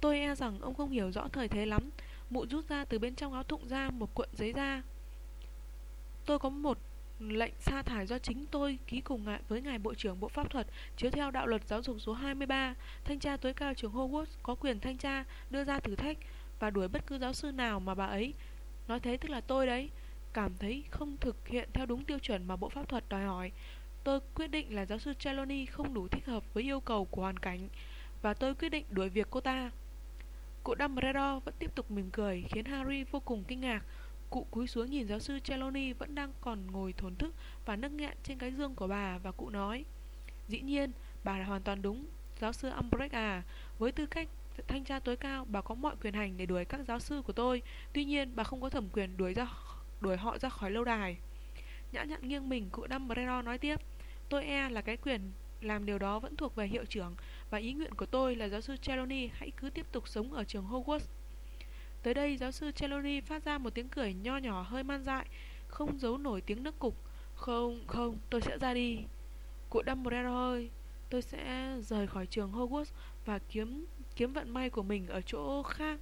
tôi e rằng ông không hiểu rõ thời thế lắm. Mụ rút ra từ bên trong áo thụng ra một cuộn giấy da. Tôi có một lệnh sa thải do chính tôi ký cùng ngại với ngài bộ trưởng bộ pháp thuật, chiếu theo đạo luật giáo dục số 23 thanh tra tối cao trường Hogwarts có quyền thanh tra, đưa ra thử thách và đuổi bất cứ giáo sư nào mà bà ấy nói thế, tức là tôi đấy, cảm thấy không thực hiện theo đúng tiêu chuẩn mà bộ pháp thuật đòi hỏi. Tôi quyết định là giáo sư Trelawney không đủ thích hợp với yêu cầu của hoàn cảnh và tôi quyết định đuổi việc cô ta. Cụ Dumbledore vẫn tiếp tục mỉm cười, khiến Harry vô cùng kinh ngạc. Cụ cúi xuống nhìn giáo sư Trelawney vẫn đang còn ngồi thổn thức và nấc nghẹn trên cái dương của bà và cụ nói Dĩ nhiên, bà là hoàn toàn đúng, giáo sư Umbrecht à, với tư cách thanh tra tối cao, bà có mọi quyền hành để đuổi các giáo sư của tôi, tuy nhiên bà không có thẩm quyền đuổi ra đuổi họ ra khỏi lâu đài. Nhã nhặn nghiêng mình, cụ Dumbledore nói tiếp, tôi e là cái quyền làm điều đó vẫn thuộc về hiệu trưởng và ý nguyện của tôi là giáo sư Trelawney hãy cứ tiếp tục sống ở trường Hogwarts. Tới đây giáo sư Trelawney phát ra một tiếng cười nho nhỏ hơi man dại Không giấu nổi tiếng nước cục. Không, không, tôi sẽ ra đi. Cụ Dumbledore ơi Tôi sẽ rời khỏi trường Hogwarts Và kiếm kiếm vận may của mình ở chỗ khác.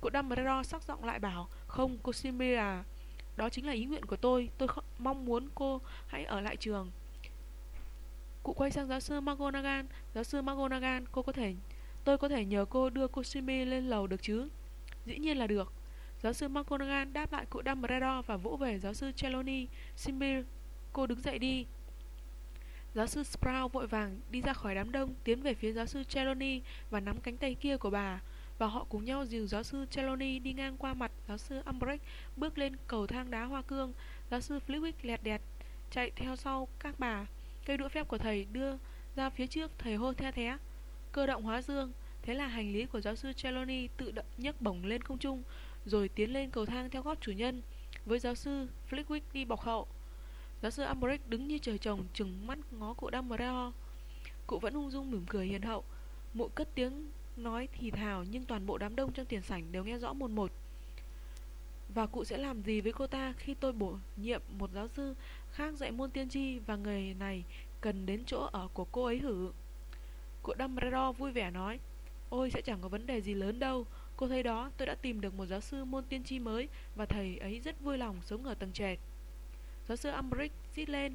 Cụ Dumbledore sắc giọng lại bảo Không, cô Simira Đó chính là ý nguyện của tôi. Tôi mong muốn cô hãy ở lại trường. Cụ quay sang giáo sư McGonagall Giáo sư McGonagall, cô có thể Tôi có thể nhờ cô đưa cô Simi lên lầu được chứ? Dĩ nhiên là được. Giáo sư McGonagall đáp lại cụ Dumbledore và vỗ về giáo sư Trelawney Simbir, cô đứng dậy đi. Giáo sư Sprout vội vàng đi ra khỏi đám đông Tiến về phía giáo sư Trelawney và nắm cánh tay kia của bà. Và họ cùng nhau dìu giáo sư Trelawney đi ngang qua mặt giáo sư Umbridge Bước lên cầu thang đá hoa cương. Giáo sư Flitwick lẹt đẹt chạy theo sau các bà. Cây đũa phép của thầy đưa ra phía trước Thầy hô the thé. Cơ động hóa dương. Thế là hành lý của giáo sư Trelawney tự động nhấc bổng lên không trung, Rồi tiến lên cầu thang theo gót chủ nhân. Với giáo sư Flickwick đi bọc hậu, Giáo sư Umbridge đứng như trời trồng, Trừng mắt ngó cụ Dumbledore. Cụ vẫn ung dung mỉm cười hiền hậu. Mụ cất tiếng nói thì thào, Nhưng toàn bộ đám đông trong tiền sảnh đều nghe rõ một một. Và cụ sẽ làm gì với cô ta Khi tôi bổ nhiệm một giáo sư khác dạy môn tiên tri Và người này cần đến chỗ ở của cô ấy hử? Cụ Dumbledore vui vẻ nói. Ôi sẽ chẳng có vấn đề gì lớn đâu. Cô thấy đó tôi đã tìm được một giáo sư môn tiên tri mới Và thầy ấy rất vui lòng sống ở tầng trệt. Giáo sư Umbridge xít lên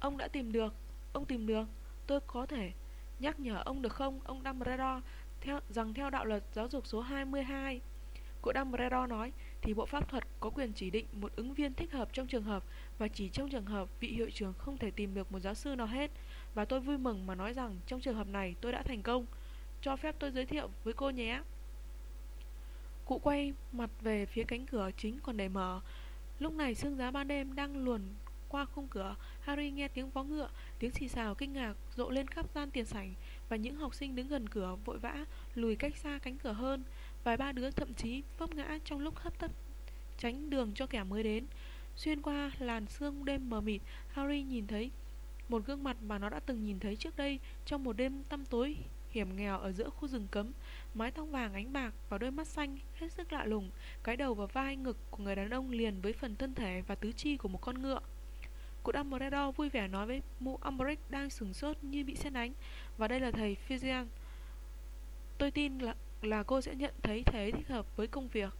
Ông đã tìm được Ông tìm được. Tôi có thể nhắc nhở ông được không? Ông Dumbledore theo, Rằng theo đạo luật giáo dục số 22 Cụ Dumbledore nói, thì bộ pháp thuật có quyền chỉ định một ứng viên thích hợp trong trường hợp và chỉ trong trường hợp vị hiệu trưởng không thể tìm được một giáo sư nào hết. Và tôi vui mừng mà nói rằng trong trường hợp này tôi đã thành công. Cho phép tôi giới thiệu với cô nhé. Cụ quay mặt về phía cánh cửa chính còn để mở. Lúc này sương giá ban đêm đang luồn qua khung cửa. Harry nghe tiếng vó ngựa, tiếng xì xào kinh ngạc rộ lên khắp gian tiền sảnh và những học sinh đứng gần cửa vội vã lùi cách xa cánh cửa hơn. Vài ba đứa thậm chí vấp ngã trong lúc hấp tấp tránh đường cho kẻ mới đến. Xuyên qua làn sương đêm mờ mịt, Harry nhìn thấy một gương mặt mà nó đã từng nhìn thấy trước đây trong một đêm tăm tối hiểm nghèo ở giữa khu rừng cấm, mái tóc vàng ánh bạc và đôi mắt xanh hết sức lạ lùng, cái đầu và vai ngực của người đàn ông liền với phần thân thể và tứ chi của một con ngựa. Cụ Dumbledore vui vẻ nói với mụ Umbridge đang sừng sốt như bị xét đánh, và đây là thầy Fizian. Tôi tin là là cô sẽ nhận thấy thế thích hợp với công việc